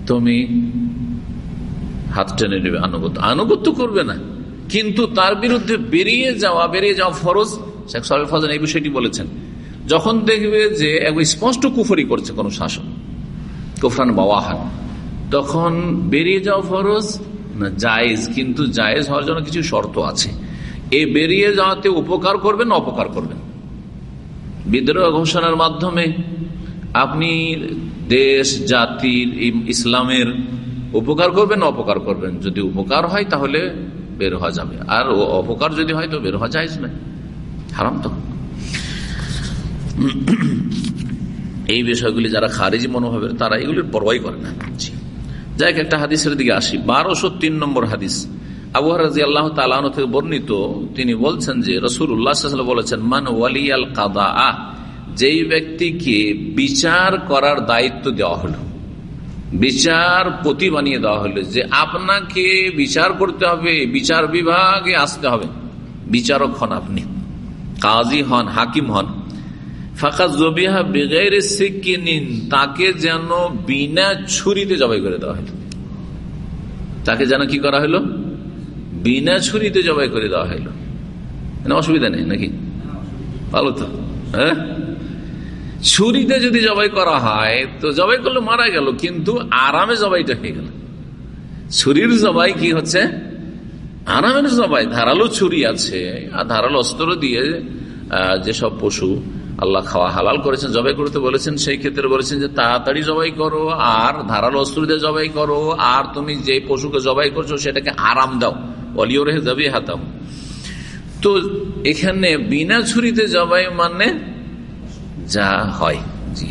তুমি হাত টেনে নেবে, আনুগত্য। আনুগত্য করবে না। কিন্তু তার বিরুদ্ধে বেরিয়ে যাওয়া বেরিয়ে যাওয়া ফরজ। শেখ সাহেব ফজন এই বিষয়টি বলেছেন। যখন দেখবে যে স্পষ্ট কুফরি করছে কোন শাসন, কুফরান বাওয়াহান, তখন বেরিয়ে যাওয়া ফরজ না জায়েজ? কিন্তু জায়েজ হওয়ার জন্য কিছু শর্ত আছে। এ বেরিয়ে যাওয়াতে উপকার করবেন, অপকার করবেন। বিদ্রোহ ঘোষণার মাধ্যমে আপনি দেশ, জাতির ইসলামের উপকার করবেন, অপকার করবেন। যদি উপকার হয়, তাহলে বের হওয়া যাবে। আর অপকার যদি হয়, তো বের হওয়া যায় না হারাম তো। এই বিষয়গুলি যারা খারিজি মনোভাবের, তারা এগুলির পরবাই করে না। যাই একটা হাদিসের দিকে আসি। বারোশো তিন নম্বর হাদিস। আবু আল্লাহ থেকে বর্ণিত, তিনি বলছেন যে রসুল উল্লাহ বলেছেন, মান ওয়ালিয়াল কাদা যেই ব্যক্তিকে বিচার করার দায়িত্ব দেওয়া হলো। বিচার প্রতি বানিয়ে দেওয়া হলো যে আপনাকে বিচার করতে হবে, বিচার বিভাগে আসতে হবে। বিচারক হন আপনি। কাজী হন, হাকিম হন। ফাঁকা জবিহা বেগাইর নিন তাকে যেন বিনা ছুরিতে জবাই করে দেওয়া হলো। তাকে যেন কি করা হলো? বিনা ছুরিতে জবাই করে দেওয়া হলো। অসুবিধা নেই নাকি? ভালো তো হ্যাঁ? ছুরিতে যদি জবাই করা হয়, তো জবাই করলে মারা গেল, কিন্তু আরামে জবাইটা হয়ে গেল। ছুরির জবাই কি হচ্ছে? আরামের জবাই, ধারালো ছুরি আছে, আর ধারালো অস্ত্র দিয়ে যেসব পশু আল্লাহ খাওয়া হালাল করেছেন, জবাই করতে বলেছেন, সেই ক্ষেত্রে বলেছেন যে তাড়াতাড়ি জবাই করো, আর ধারালো অস্ত্র দিয়ে জবাই করো, আর তুমি যে পশুকে জবাই করছ, সেটাকে আরাম দাও। অলিও রেহে যাবি হাতাও তো এখানে বিনা ছুরিতে জবাই মানে যা হয়। জি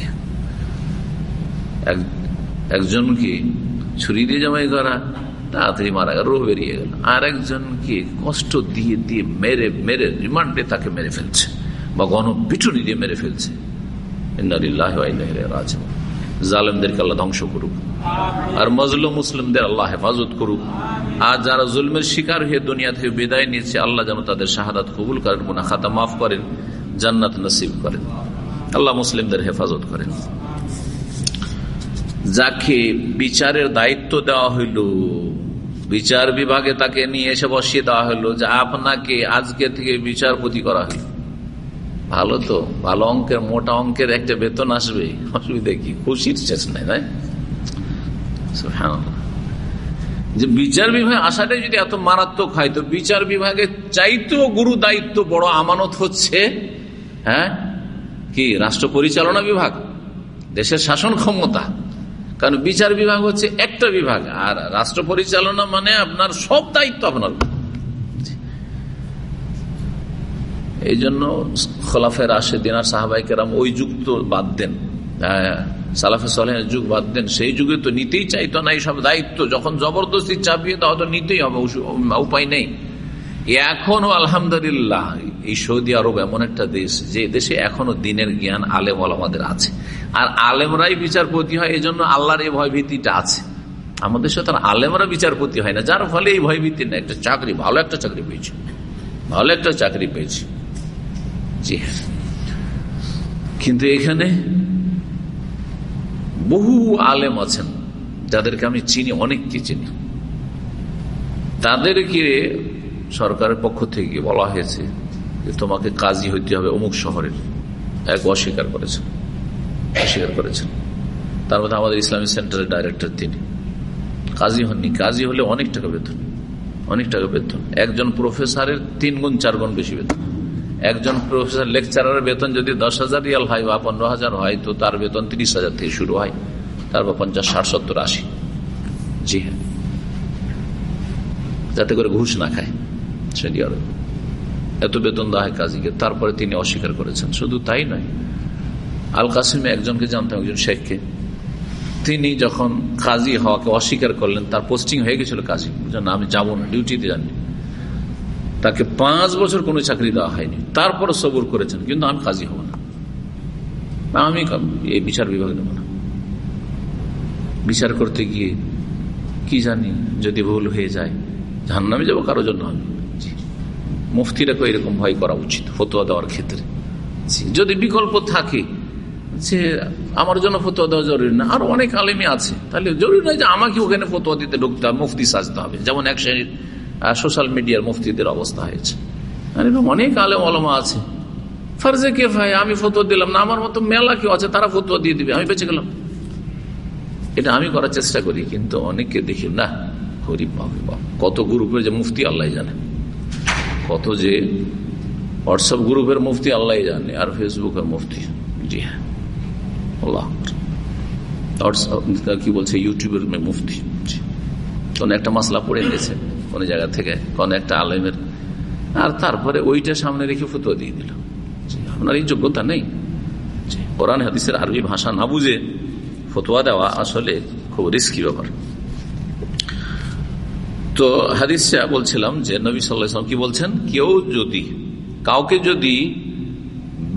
একজনকে ছুরি দিয়ে জমাই করা? তাড়াতাড়ি মারা গেল, রোহ বেরিয়ে গেল। আর একজনকে কষ্ট দিয়ে দিয়ে মেরে মেরে, রিমান্ডে তাকে মেরে ফেলছে বা গণপিটুনি দিয়ে মেরে ফেলছে। জালেমদেরকে আল্লাহ ধ্বংস করুক। আর মজলুম মুসলিমদের আল্লাহ হেফাজত করুক। আর যারা জুলমের শিকার হয়ে দুনিয়া থেকে বিদায় নিয়েছে, আল্লাহ যেন তাদের শাহাদাত কবুল করেন গুনা খাতা মাফ করেন, জান্নাত নসিব করেন। আল্লাহ মুসলিমদের হেফাজত করেন। যাকে বিচারের দায়িত্ব দেওয়া হইল, বিচার বিভাগে তাকে নিয়ে এসে বসিয়ে দেওয়া হলো যে আপনাকে আজকে থেকে বিচারপতি করা হইল। ভালো তো, ভালো অঙ্কের, মোটা অঙ্কের একটা বেতন আসবে। অসুবিধা কি? খুশির শেষ নাই, তাই? যে বিচার বিভাগে আসাটাই যদি এত মারাত্মক হয়, তো বিচার বিভাগের চাইতেও গুরু দায়িত্ব বড় আমানত হচ্ছে হ্যাঁ? কি? রাষ্ট্র পরিচালনা বিভাগ? দেশের শাসন ক্ষমতা? কারণ বিচার বিভাগ হচ্ছে একটা বিভাগ আর রাষ্ট্র পরিচালনা মানে আপনার সব দায়িত্ব আপনার এই জন্য খোলাফের আসে দিনার সাহাবাইকেরাম ওই যুগ তো বাদ দেন। হ্যাঁ, সালাফে সালেহের যুগ বাদ দেন। সেই যুগে তো নিতেই চাইতো না এইসব দায়িত্ব। যখন জবরদস্তি চাপিয়ে দেওয়া তো নিতেই হবে উপায় নেই। এখনও আলহামদুলিল্লাহ, এই সৌদি আরব এমন একটা দেশ, যে দেশে এখনও দিনের জ্ঞান আলেম আমাদের আছে। আর আলেমরাই বিচারপতি হয় এই জন্য আল্লাহর এই ভয়ভীতিটা আছে। আমাদের সাথে আলেমরা বিচারপতি হয় না, যার ফলে এই ভয়ভীতি না একটা চাকরি, ভালো একটা চাকরি পেয়েছি। ভালো একটা চাকরি পেয়েছি। জি হ্যাঁ। কিন্তু এখানে বহু আলেম আছেন, যাদেরকে আমি চিনি, অনেককে চিনি। তাদেরকে সরকারের পক্ষ থেকে বলা হয়েছে যে তোমাকে কাজী হইতে হবে অমুক শহরের। এক অস্বীকার করেছেন। অস্বীকার করেছেন। তার মধ্যে আমাদের ইসলামিক সেন্টারের ডাইরেক্টর তিনি। কাজী হননি। কাজী হলে অনেক টাকা বেতন। অনেক টাকা বেতন। একজন প্রফেসরের তিন গুণ চার গুণ বেশি বেতন। একজন প্রফেসর লেকচারের বেতন যদি দশ হাজার রিয়াল হয় বা পনেরো হাজার হয়, তো তার বেতন তিরিশ হাজার থেকে শুরু হয়। তারপর পঞ্চাশ, ষাট, সত্তর, আশি। জি হ্যাঁ। যাতে করে ঘুষ না খায়। সৌদি আরব এত বেতন দেওয়া হয় কাজীকে তারপরে তিনি অস্বীকার করেছেন। শুধু তাই নয়, আল কাসিমে একজনকে জানতাম একজন শেখকে। তিনি যখন কাজী হওয়াকে অস্বীকার করলেন, তার পোস্টিং হয়ে গেছিল কাজী। না, আমি যাব না, ডিউটিতে জানি তাকে পাঁচ বছর কোনো চাকরি দেওয়া হয়নি। তারপরে সবর করেছেন, কিন্তু আমি কাজী হব না। আমি এই বিচার বিভাগ দেব না। বিচার করতে গিয়ে কি জানি যদি ভুল হয়ে যায়, জাহান্নামে যাব কারোর জন্য আমি মুফতিরাকে এরকম ভয় করা উচিত, ফতোয়া দেওয়ার ক্ষেত্রে। যদি বিকল্প থাকে যে আমার জন্য ফতোয়া দেওয়া জরুরি না। আরও অনেক আলেমী আছে। তাহলে জরুরি নয় যে আমাকে ওখানে ফতোয়া দিতে ঢুকতে হবে, মুফতি সাজতে হবে। যেমন এক শ্রেণির সোশ্যাল মিডিয়ার মুফতিদের অবস্থা হয়েছে। অনেক আলেম অলমা আছে। ফার্জে কে ভাই আমি ফতোয়া দিলাম না, আমার মতো মেলা কেউ আছে, তারা ফতোয়া দিয়ে দিবে, আমি বেঁচে গেলাম। এটা আমি করার চেষ্টা করি, কিন্তু অনেককে দেখি, না বাবু কত গ্রুপের যে মুফতি আল্লাহ জানে। কত যে হোয়াটসঅ্যাপ গ্রুপের মুফতি আল্লাহ জানে, আর ফেসবুকের মুফতি, জি হ্যাঁ কি বলছে, ইউটিউবের মুফতি কোন একটা মাসলা পড়ে গেছে, কোন জায়গা থেকে, কোন একটা আলেমের, আর তারপরে ওইটা সামনে রেখে ফতুয়া দিয়ে দিল। আপনার এই যোগ্যতা নেই। কোরআন, হাদিসের আরবি ভাষা না বুঝে ফতোয়া দেওয়া আসলে খুব রিস্কি ব্যাপার। তো হাদিস বলছিলাম যে নবী সাল্লাম কি বলছেন? কেউ যদি, কাউকে যদি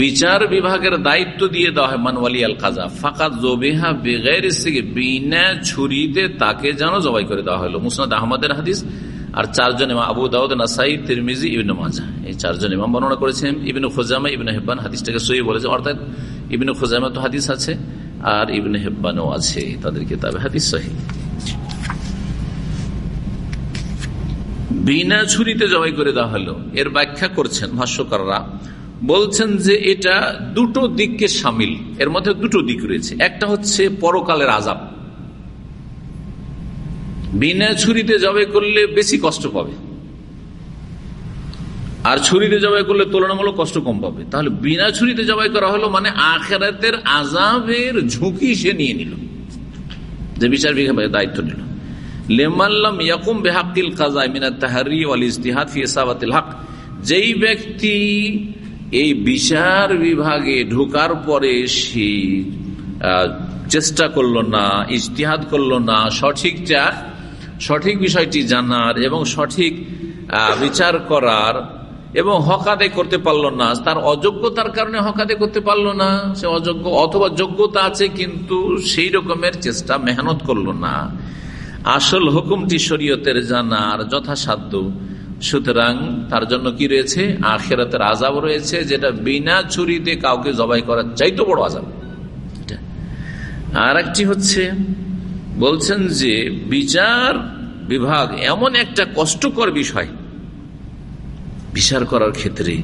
বিচার বিভাগের দায়িত্ব দিয়ে দেওয়া হয়, মানওয়ালি আল কাজা ফাঁকা জবেহা বেগের থেকে বিনা ছুরিতে তাকে যেন জবাই করে দেওয়া হলো। মুসনাদ আহমদের হাদিস, আর চারজন ইমাম আবু দাউদ, নাসাই, তিরমিজি, ইবিন মাজা। এই চারজন ইমাম বর্ণনা করেছেন। ইবিন খোজামা, ইবিন হেব্বান, হাদিসটাকে সই বলেছে। অর্থাৎ ইবিন খোজামা তো হাদিস আছে, আর ইবিন হেব্বানও আছে। তাদের কিতাবে হাদিস সহি। বিনা ছুরিতে জবাই করে দেওয়া হলো। এর ব্যাখ্যা করছেন ভাষ্যকাররা। বলছেন যে এটা দুটো দিককে সামিল। এর মধ্যে দুটো দিক রয়েছে। একটা হচ্ছে পরকালের আজাব বিনা ছুরিতে জবাই করলে বেশি কষ্ট পাবে। আর ছুরিতে জবাই করলে তুলনামূলক কষ্ট কম পাবে। তাহলে বিনা ছুরিতে জবাই করা হলো মানে আখেরাতের আজাবের ঝুঁকি সে নিয়ে নিল। যে বিচার বিভাগের দায়িত্ব নিল। লেমাল্লাম ইয়াকুম বেহাকিল কাজাই মিনা তাহারি ওয়াল ইস্তিহাদ ফি ইসাবাতিল হক। যেই ব্যক্তি এই বিচার বিভাগে ঢোকার পরে সে চেষ্টা করল না, ইজতিহাদ করল না সঠিকটা সঠিক বিষয়টি জানার এবং সঠিক বিচার করার এবং হকাদে করতে পারল না, তার অযোগ্যতার কারণে হকাদে করতে পারল না, সে অযোগ্য অথবা যোগ্যতা আছে কিন্তু সেই রকমের চেষ্টা, মেহনত করল না। আসল হুকুমটি শরীয়তের জানার যথাসাধ্য। সুতরাং তার জন্য কি রয়েছে? আখেরাতের আজাব রয়েছে, যেটা বিনা ছুরিতে কাউকে জবাই করার চাইতো বড় আজাব আর একটি হচ্ছে, বলছেন যে বিচার বিভাগ এমন একটা কষ্টকর বিষয়। বিচার করার ক্ষেত্রে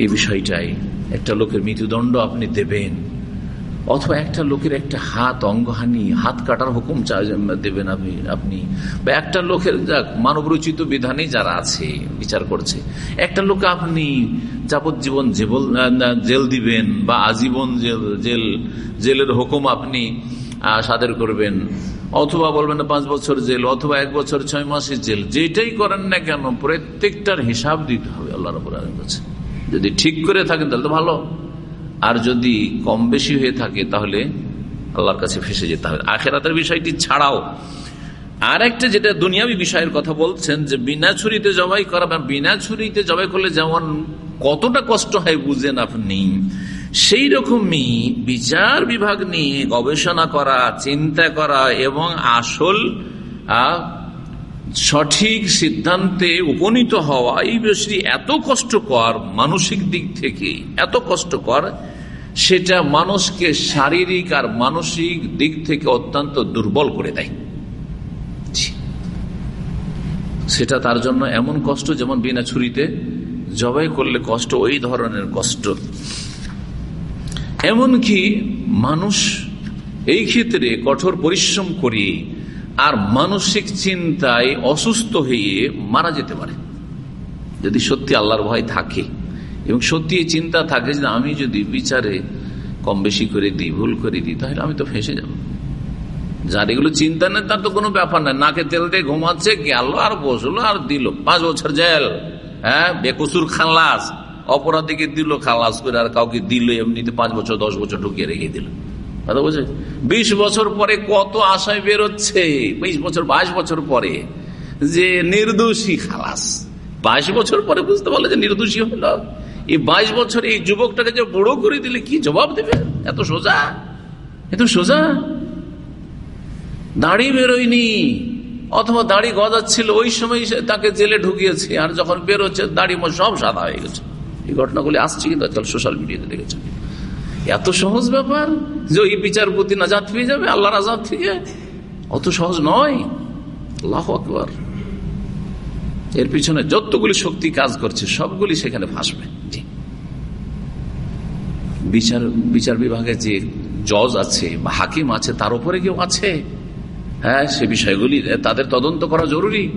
এই বিষয়টাই একটা লোকের মৃত্যুদণ্ড আপনি দেবেন। অথবা একটা লোকের একটা হাত, অঙ্গহানি, হাত কাটার হুকুম দেবেন আপনি বা একটা লোকের, যাক, মানবরচিত বিধানে যারা আছে, বিচার করছে। একটা লোক আপনি যাবজ্জীবন জেবল জেল দিবেন বা আজীবন জেল জেল, জেলের হুকুম আপনি সাদের করবেন। অথবা বলবেন পাঁচ বছর জেল, অথবা এক বছর ছয় মাসের জেল যেটাই করেন না কেন, প্রত্যেকটার হিসাব দিতে হবে আল্লাহ রবুল আলম কাছে। যদি ঠিক করে থাকেন তাহলে তো ভালো। আর যদি কম বেশি হয়ে থাকে তাহলে আল্লাহর কাছে ফেসে যেতে হবে। আখেরাতের বিষয়টি ছাড়াও আর একটা যেটা দুনিয়াবি বিষয়ের কথা বলছেন যে বিনা ছুরিতে জবাই করা বা বিনা ছুরিতে জবাই করলে যেমন কতটা কষ্ট হয় বুঝেন আপনি সেই রকমই বিচার বিভাগ নিয়ে গবেষণা করা, চিন্তা করা এবং আসল সঠিক সিদ্ধান্তে উপনীত হওয়া, এই বিষয়টি এত কষ্টকর মানসিক দিক থেকে, এত কষ্টকর, সেটা মানুষকে শারীরিক আর মানসিক দিক থেকে অত্যন্ত দুর্বল করে দেয়। সেটা তার জন্য এমন কষ্ট যেমন বিনা ছুরিতে জবাই করলে কষ্ট, ওই ধরনের কষ্ট। এমনকি মানুষ এই ক্ষেত্রে কঠোর পরিশ্রম করে আর মানসিক চিন্তায় অসুস্থ হয়ে মারা যেতে পারে। যদি সত্যি আল্লাহর ভয় থাকে এবং সত্যি চিন্তা থাকে যে আমি যদি বিচারে কম বেশি করে দিই, ভুল করে দিই, তাহলে আমি তো ফেঁসে যাব। যার এগুলো চিন্তা নেই, তার তো কোনো ব্যাপার নাই। নাকে তেল দিয়ে ঘুমাচ্ছে গেল আর বসল, আর দিল। পাঁচ বছর জেল হ্যাঁ? বেকসুর খালাস অপরাধীকে দিল খালাস করে আর কাউকে দিল, এমনিতে পাঁচ বছর, দশ বছর ঢুকিয়ে রেখে দিল। বিশ বছর পরে কত আশায় বেরোচ্ছে, বিশ বছর, বাইশ বছর পরে যে নির্দোষী খালাস। বাইশ বছর পরে বুঝতে পারল যে নির্দোষী হইল এই বাইশ বছর এই যুবকটাকে যে বড় করে দিলে কি জবাব দেবে? এত সোজা? এত সোজা? দাড়ি বেরোয়নি, অথবা দাড়ি গজাচ্ছিল, ওই সময় তাকে জেলে ঢুকিয়েছে, আর যখন বেরোচ্ছে, দাড়ি সব সাদা হয়ে গেছে। এই ঘটনাগুলি আসছে কিন্তু আজকাল সোশ্যাল মিডিয়াতে দেখেছে এত সহজ ব্যাপার যে ওই বিচারপতি না নাজাদ পেয়ে যাবে আল্লাহর আজাদ থেকে অত সহজ নয়। আল্লাহ আকবর। এর পিছনে যতগুলি শক্তি কাজ করছে, সবগুলি সেখানে ভাসবে। জি। বিচার বিচার বিভাগে যে জজ আছে বা হাকিম আছে, তার উপরে কেউ আছে? হ্যাঁ সে বিষয়গুলি তাদের তদন্ত করা জরুরি।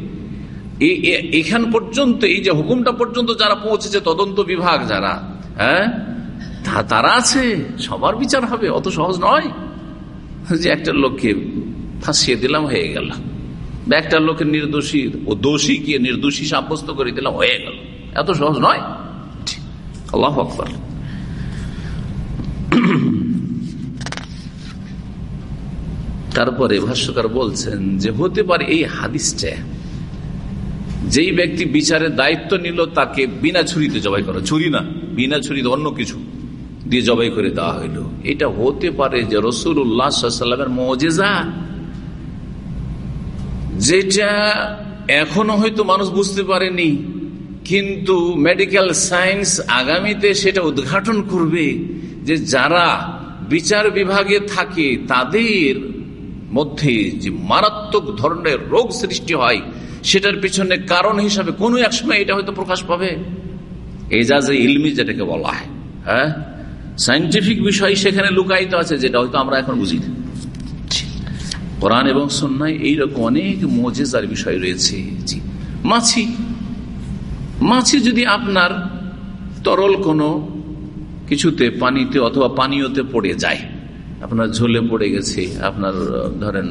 এখান পর্যন্ত, এই যে হুকুমটা পর্যন্ত যারা পৌঁছেছে, তদন্ত বিভাগ যারা হ্যাঁ তারা আছে, সবার বিচার হবে, অত সহজ নয়। যে একটা লোককে ফাঁসিয়ে দিলাম, হয়ে গেল। একটা লোকের নির্দোষী, ও দোষী গিয়ে নির্দোষী সাব্যস্ত করে দিলাম, হয়ে গেল। এত সহজ নয়। আল্লাহ আকবর। তারপরে ভাষ্যকার বলছেন যে, হতে পারে এই হাদিসটা, যেই ব্যক্তি বিচারের দায়িত্ব নিল, তাকে বিনা ছুরিতে জবাই করা, ছুরি না, বিনা ছুরিতে অন্য কিছু। দিয়ে জবাই করে দেওয়া হইল। এটা হতে পারে যে রসুল উল্লাহামের মজেজা। যেটা এখনও হয়তো মানুষ বুঝতে পারেনি, কিন্তু মেডিকেল সায়েন্স আগামীতে সেটা উদ্ঘাটন করবে যে যারা বিচার বিভাগে থাকে, তাদের মধ্যে যে মারাত্মক ধরনের রোগ সৃষ্টি হয়, সেটার পিছনে কারণ হিসাবে কোনো এক সময় এটা হয়তো প্রকাশ পাবে। এজাজে ইলমি যেটাকে বলা হয় হ্যাঁ? সাইন্টিফিক বিষয় সেখানে লুকায়িত আছে যেটা হয়তো আমরা এখন বুঝি না। কোরআন এবং সন্ন্যায় এইরকম অনেক মজেজার বিষয় রয়েছে। জি। মাছি। মাছি যদি আপনার তরল কোনো কিছুতে পানিতে অথবা পানীয়তে পড়ে যায় আপনার ঝোলে পড়ে গেছে আপনার ধরেন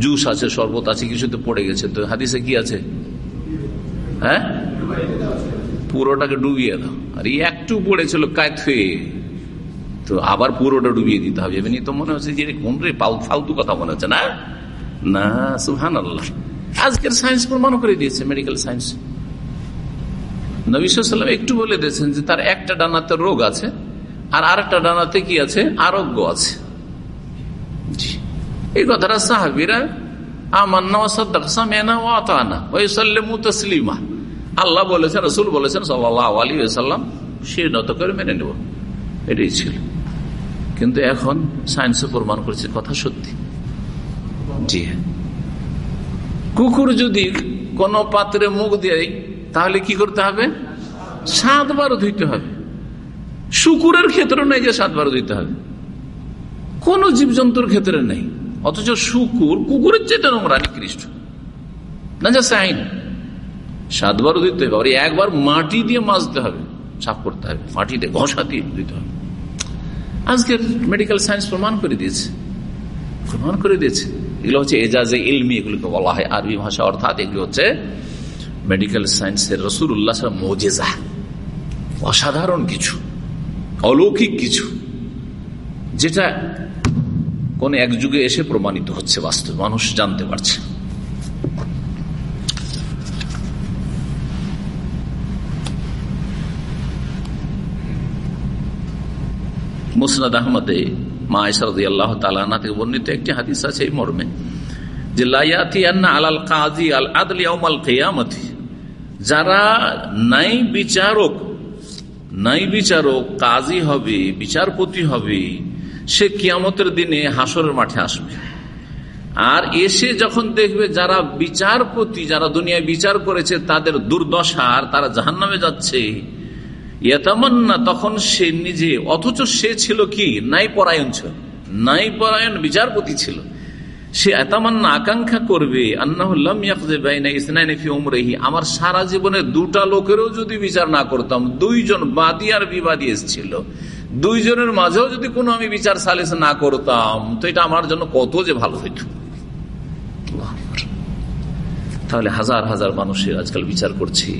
জুস আছে শরবত আছে কিছুতে পড়ে গেছে তো হাদিসে কি আছে? হ্যাঁ? পুরোটাকে ডুবিয়ে দাও। আর একটু পড়েছিল কায়ত তো আবার পুরোটা ডুবিয়ে দিতে হবে। এমনি তো মনে হচ্ছে যে কোন রে ফালতু কথা মনে হচ্ছে, না? না সুহান আল্লাহ আজকের সায়েন্স প্রমাণ করে দিয়েছে মেডিকেল সায়েন্স নবিসাল্লাম একটু বলে দিয়েছেন যে তার একটা ডানাতে রোগ আছে, আর আরেকটা ডানাতে কি আছে? আরোগ্য আছে। এই কথাটা সাহাবিরা আল্লাহ বলেছেন, রসুল বলেছেন সাল্লাহ আলী সাল্লাম সে নত করে মেনে নেব। এটাই ছিল। কিন্তু এখন সায়েন্সে প্রমাণ করছে কথা সত্যি। জি হ্যাঁ। কুকুর যদি কোন পাত্রে মুখ দেয়, তাহলে কি করতে হবে? সাতবার ধুইতে হবে। শুকুরের ক্ষেত্রে নেই যে সাতবার ধুইতে হবে। কোন জীবজন্তুর ক্ষেত্রে নেই। অথচ শুকুর কুকুরের চেয়ে নোংরা, নিকৃষ্ট। না যা আইন সাতবার দিতে হবে একবার মাটি দিয়ে মাজতে হবে, সাফ করতে হবে মাটি দিয়ে ঘষা দিয়ে দিতে হবে। আজকের মেডিকেল সায়েন্স প্রমাণ করে দিয়েছে। প্রমাণ করে দিয়েছে। এগুলো হচ্ছে এজাজে ইলমি, এগুলোকে বলা হয় আরবি ভাষা, অর্থাৎ এগুলো হচ্ছে মেডিকেল সায়েন্সের রসুল উল্লাহ মোজেজা। অসাধারণ কিছু, অলৌকিক কিছু, যেটা কোন এক যুগে এসে প্রমাণিত হচ্ছে, বাস্তব মানুষ জানতে পারছে। মুসনাদ আহমদে মা ইসারদি আল্লাহ তালানা থেকে বর্ণিত একটি হাদিস আছে এই মর্মে, যে লাইয়াতি আন্না আলাল কাজী আল আদলি আল কেয়ামতি, যারা নাই বিচারক নাই বিচারক কাজী হবে, বিচারপতি হবে, সে কিয়ামতের দিনে হাসরের মাঠে আসবে। আর এসে যখন দেখবে যারা বিচারপতি, যারা দুনিয়ায় বিচার করেছে, তাদের দুর্দশার তারা জাহান্নামে যাচ্ছে ইয়াতামান্না, তখন সে নিজে, অথচ সে ছিল কি? নাই পরায়ণ ছিল। নাই পরায়ণ বিচারপতি ছিল। সে এতামান্না আকাঙ্ক্ষা করবে আমার সারা জীবনে দুটা লোকেরও যদি বিচার না করতাম, দুইজন বাদী আর বিবাদী এসেছিল। দুইজনের মাঝেও যদি কোনো আমি বিচার সালিস না করতাম, তো এটা আমার জন্য কত যে ভালো হইত। তাহলে হাজার হাজার মানুষের আজকাল বিচার করছে।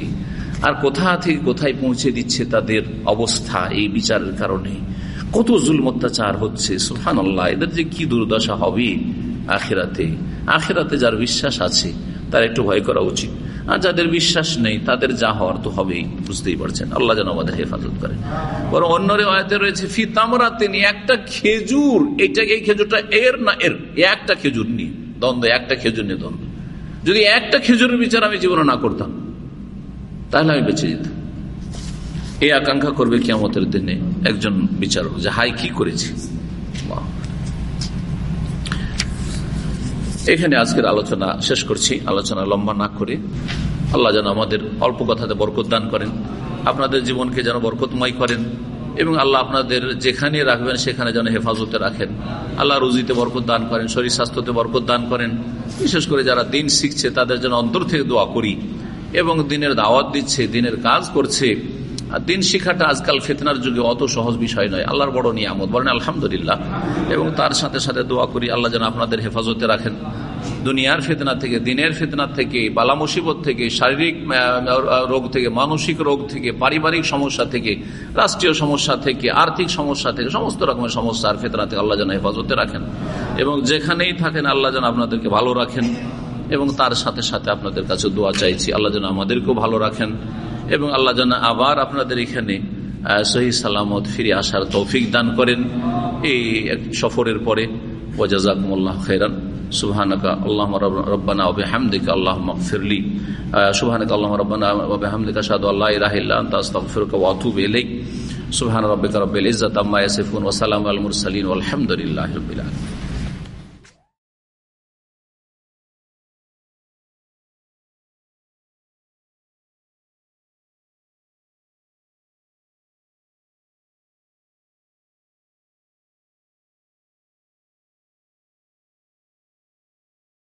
আর কোথা থেকে কোথায় পৌঁছে দিচ্ছে তাদের অবস্থা এই বিচারের কারণে? কত জুল অত্যাচার হচ্ছে সুহান আল্লাহ এদের যে কি দুর্দশা হবে আখেরাতে? আখেরাতে যার বিশ্বাস আছে, তার একটু ভয় করা উচিত। আর যাদের বিশ্বাস নেই, তাদের যা হওয়ার তো হবেই, বুঝতেই পারছেন। আল্লাহ যেন আমাদের হেফাজত করে। বরং অন্য রেওয়ায়তে রয়েছে, ফি তিনি একটা খেজুর এইটা এই খেজুরটা এর না এর? একটা খেজুর নিয়ে, দ্বন্দ্ব একটা খেজুর নিয়ে দ্বন্দ্ব। যদি একটা খেজুরের বিচার আমি জীবনে না করতাম তাহলে আমি বেঁচে যেতাম এই আকাঙ্ক্ষা করবে কিয়ামতের দিনে একজন বিচারক যে হাই কি করেছি? এখানে আজকের আলোচনা শেষ করছি। আলোচনা লম্বা না করে আল্লাহ যেন আমাদের অল্প কথাতে বরকত দান করেন, আপনাদের জীবনকে যেন বরকতময় করেন এবং আল্লাহ আপনাদের যেখানে রাখবেন সেখানে যেন হেফাজতে রাখেন। আল্লাহ রুজিতে বরকত দান করেন, শরীর স্বাস্থ্যতে বরকত দান করেন। বিশেষ করে যারা দিন শিখছে তাদের জন্য অন্তর থেকে দোয়া করি। এবং দিনের দাওয়াত দিচ্ছে, দিনের কাজ করছে। আর দিন শিক্ষাটা আজকাল ফেতনার যুগে অত সহজ বিষয় নয়। আল্লাহর বড় নিয়ামত। বলেন, আলহামদুলিল্লাহ। এবং তার সাথে সাথে দোয়া করি, আল্লাহ যেন আপনাদের হেফাজতে রাখেন। দুনিয়ার ফেতনা থেকে, দিনের ফেতনা থেকে, বালা মুসিবত থেকে, শারীরিক রোগ থেকে, মানসিক রোগ থেকে, পারিবারিক সমস্যা থেকে, রাষ্ট্রীয় সমস্যা থেকে, আর্থিক সমস্যা থেকে, সমস্ত রকমের সমস্যা আর ফেতনা থেকে আল্লাহ যেন হেফাজতে রাখেন। এবং যেখানেই থাকেন, আল্লাহ যেন আপনাদেরকে ভালো রাখেন। এবং তার সাথে সাথে আপনাদের কাছে দোয়া চাইছি। আল্লাহ যেন আমাদেরকেও ভালো রাখেন এবং আল্লাহ যেন আবার আপনাদের এখানে সহি সালামত ফিরে আসার তৌফিক দান করেন। এই সফরের পরে ওজাজাকুমুল্লাহ খেরান আল্লাহ রব্বানা ওবে হামদিকা আল্লাহ আল্লাহ রব্বানা ওবে হামদিকা সাদু আল্লাহ ইরাহিল্লা আস্তাগফিরুকা ওয়া আতুবু ইলাইক।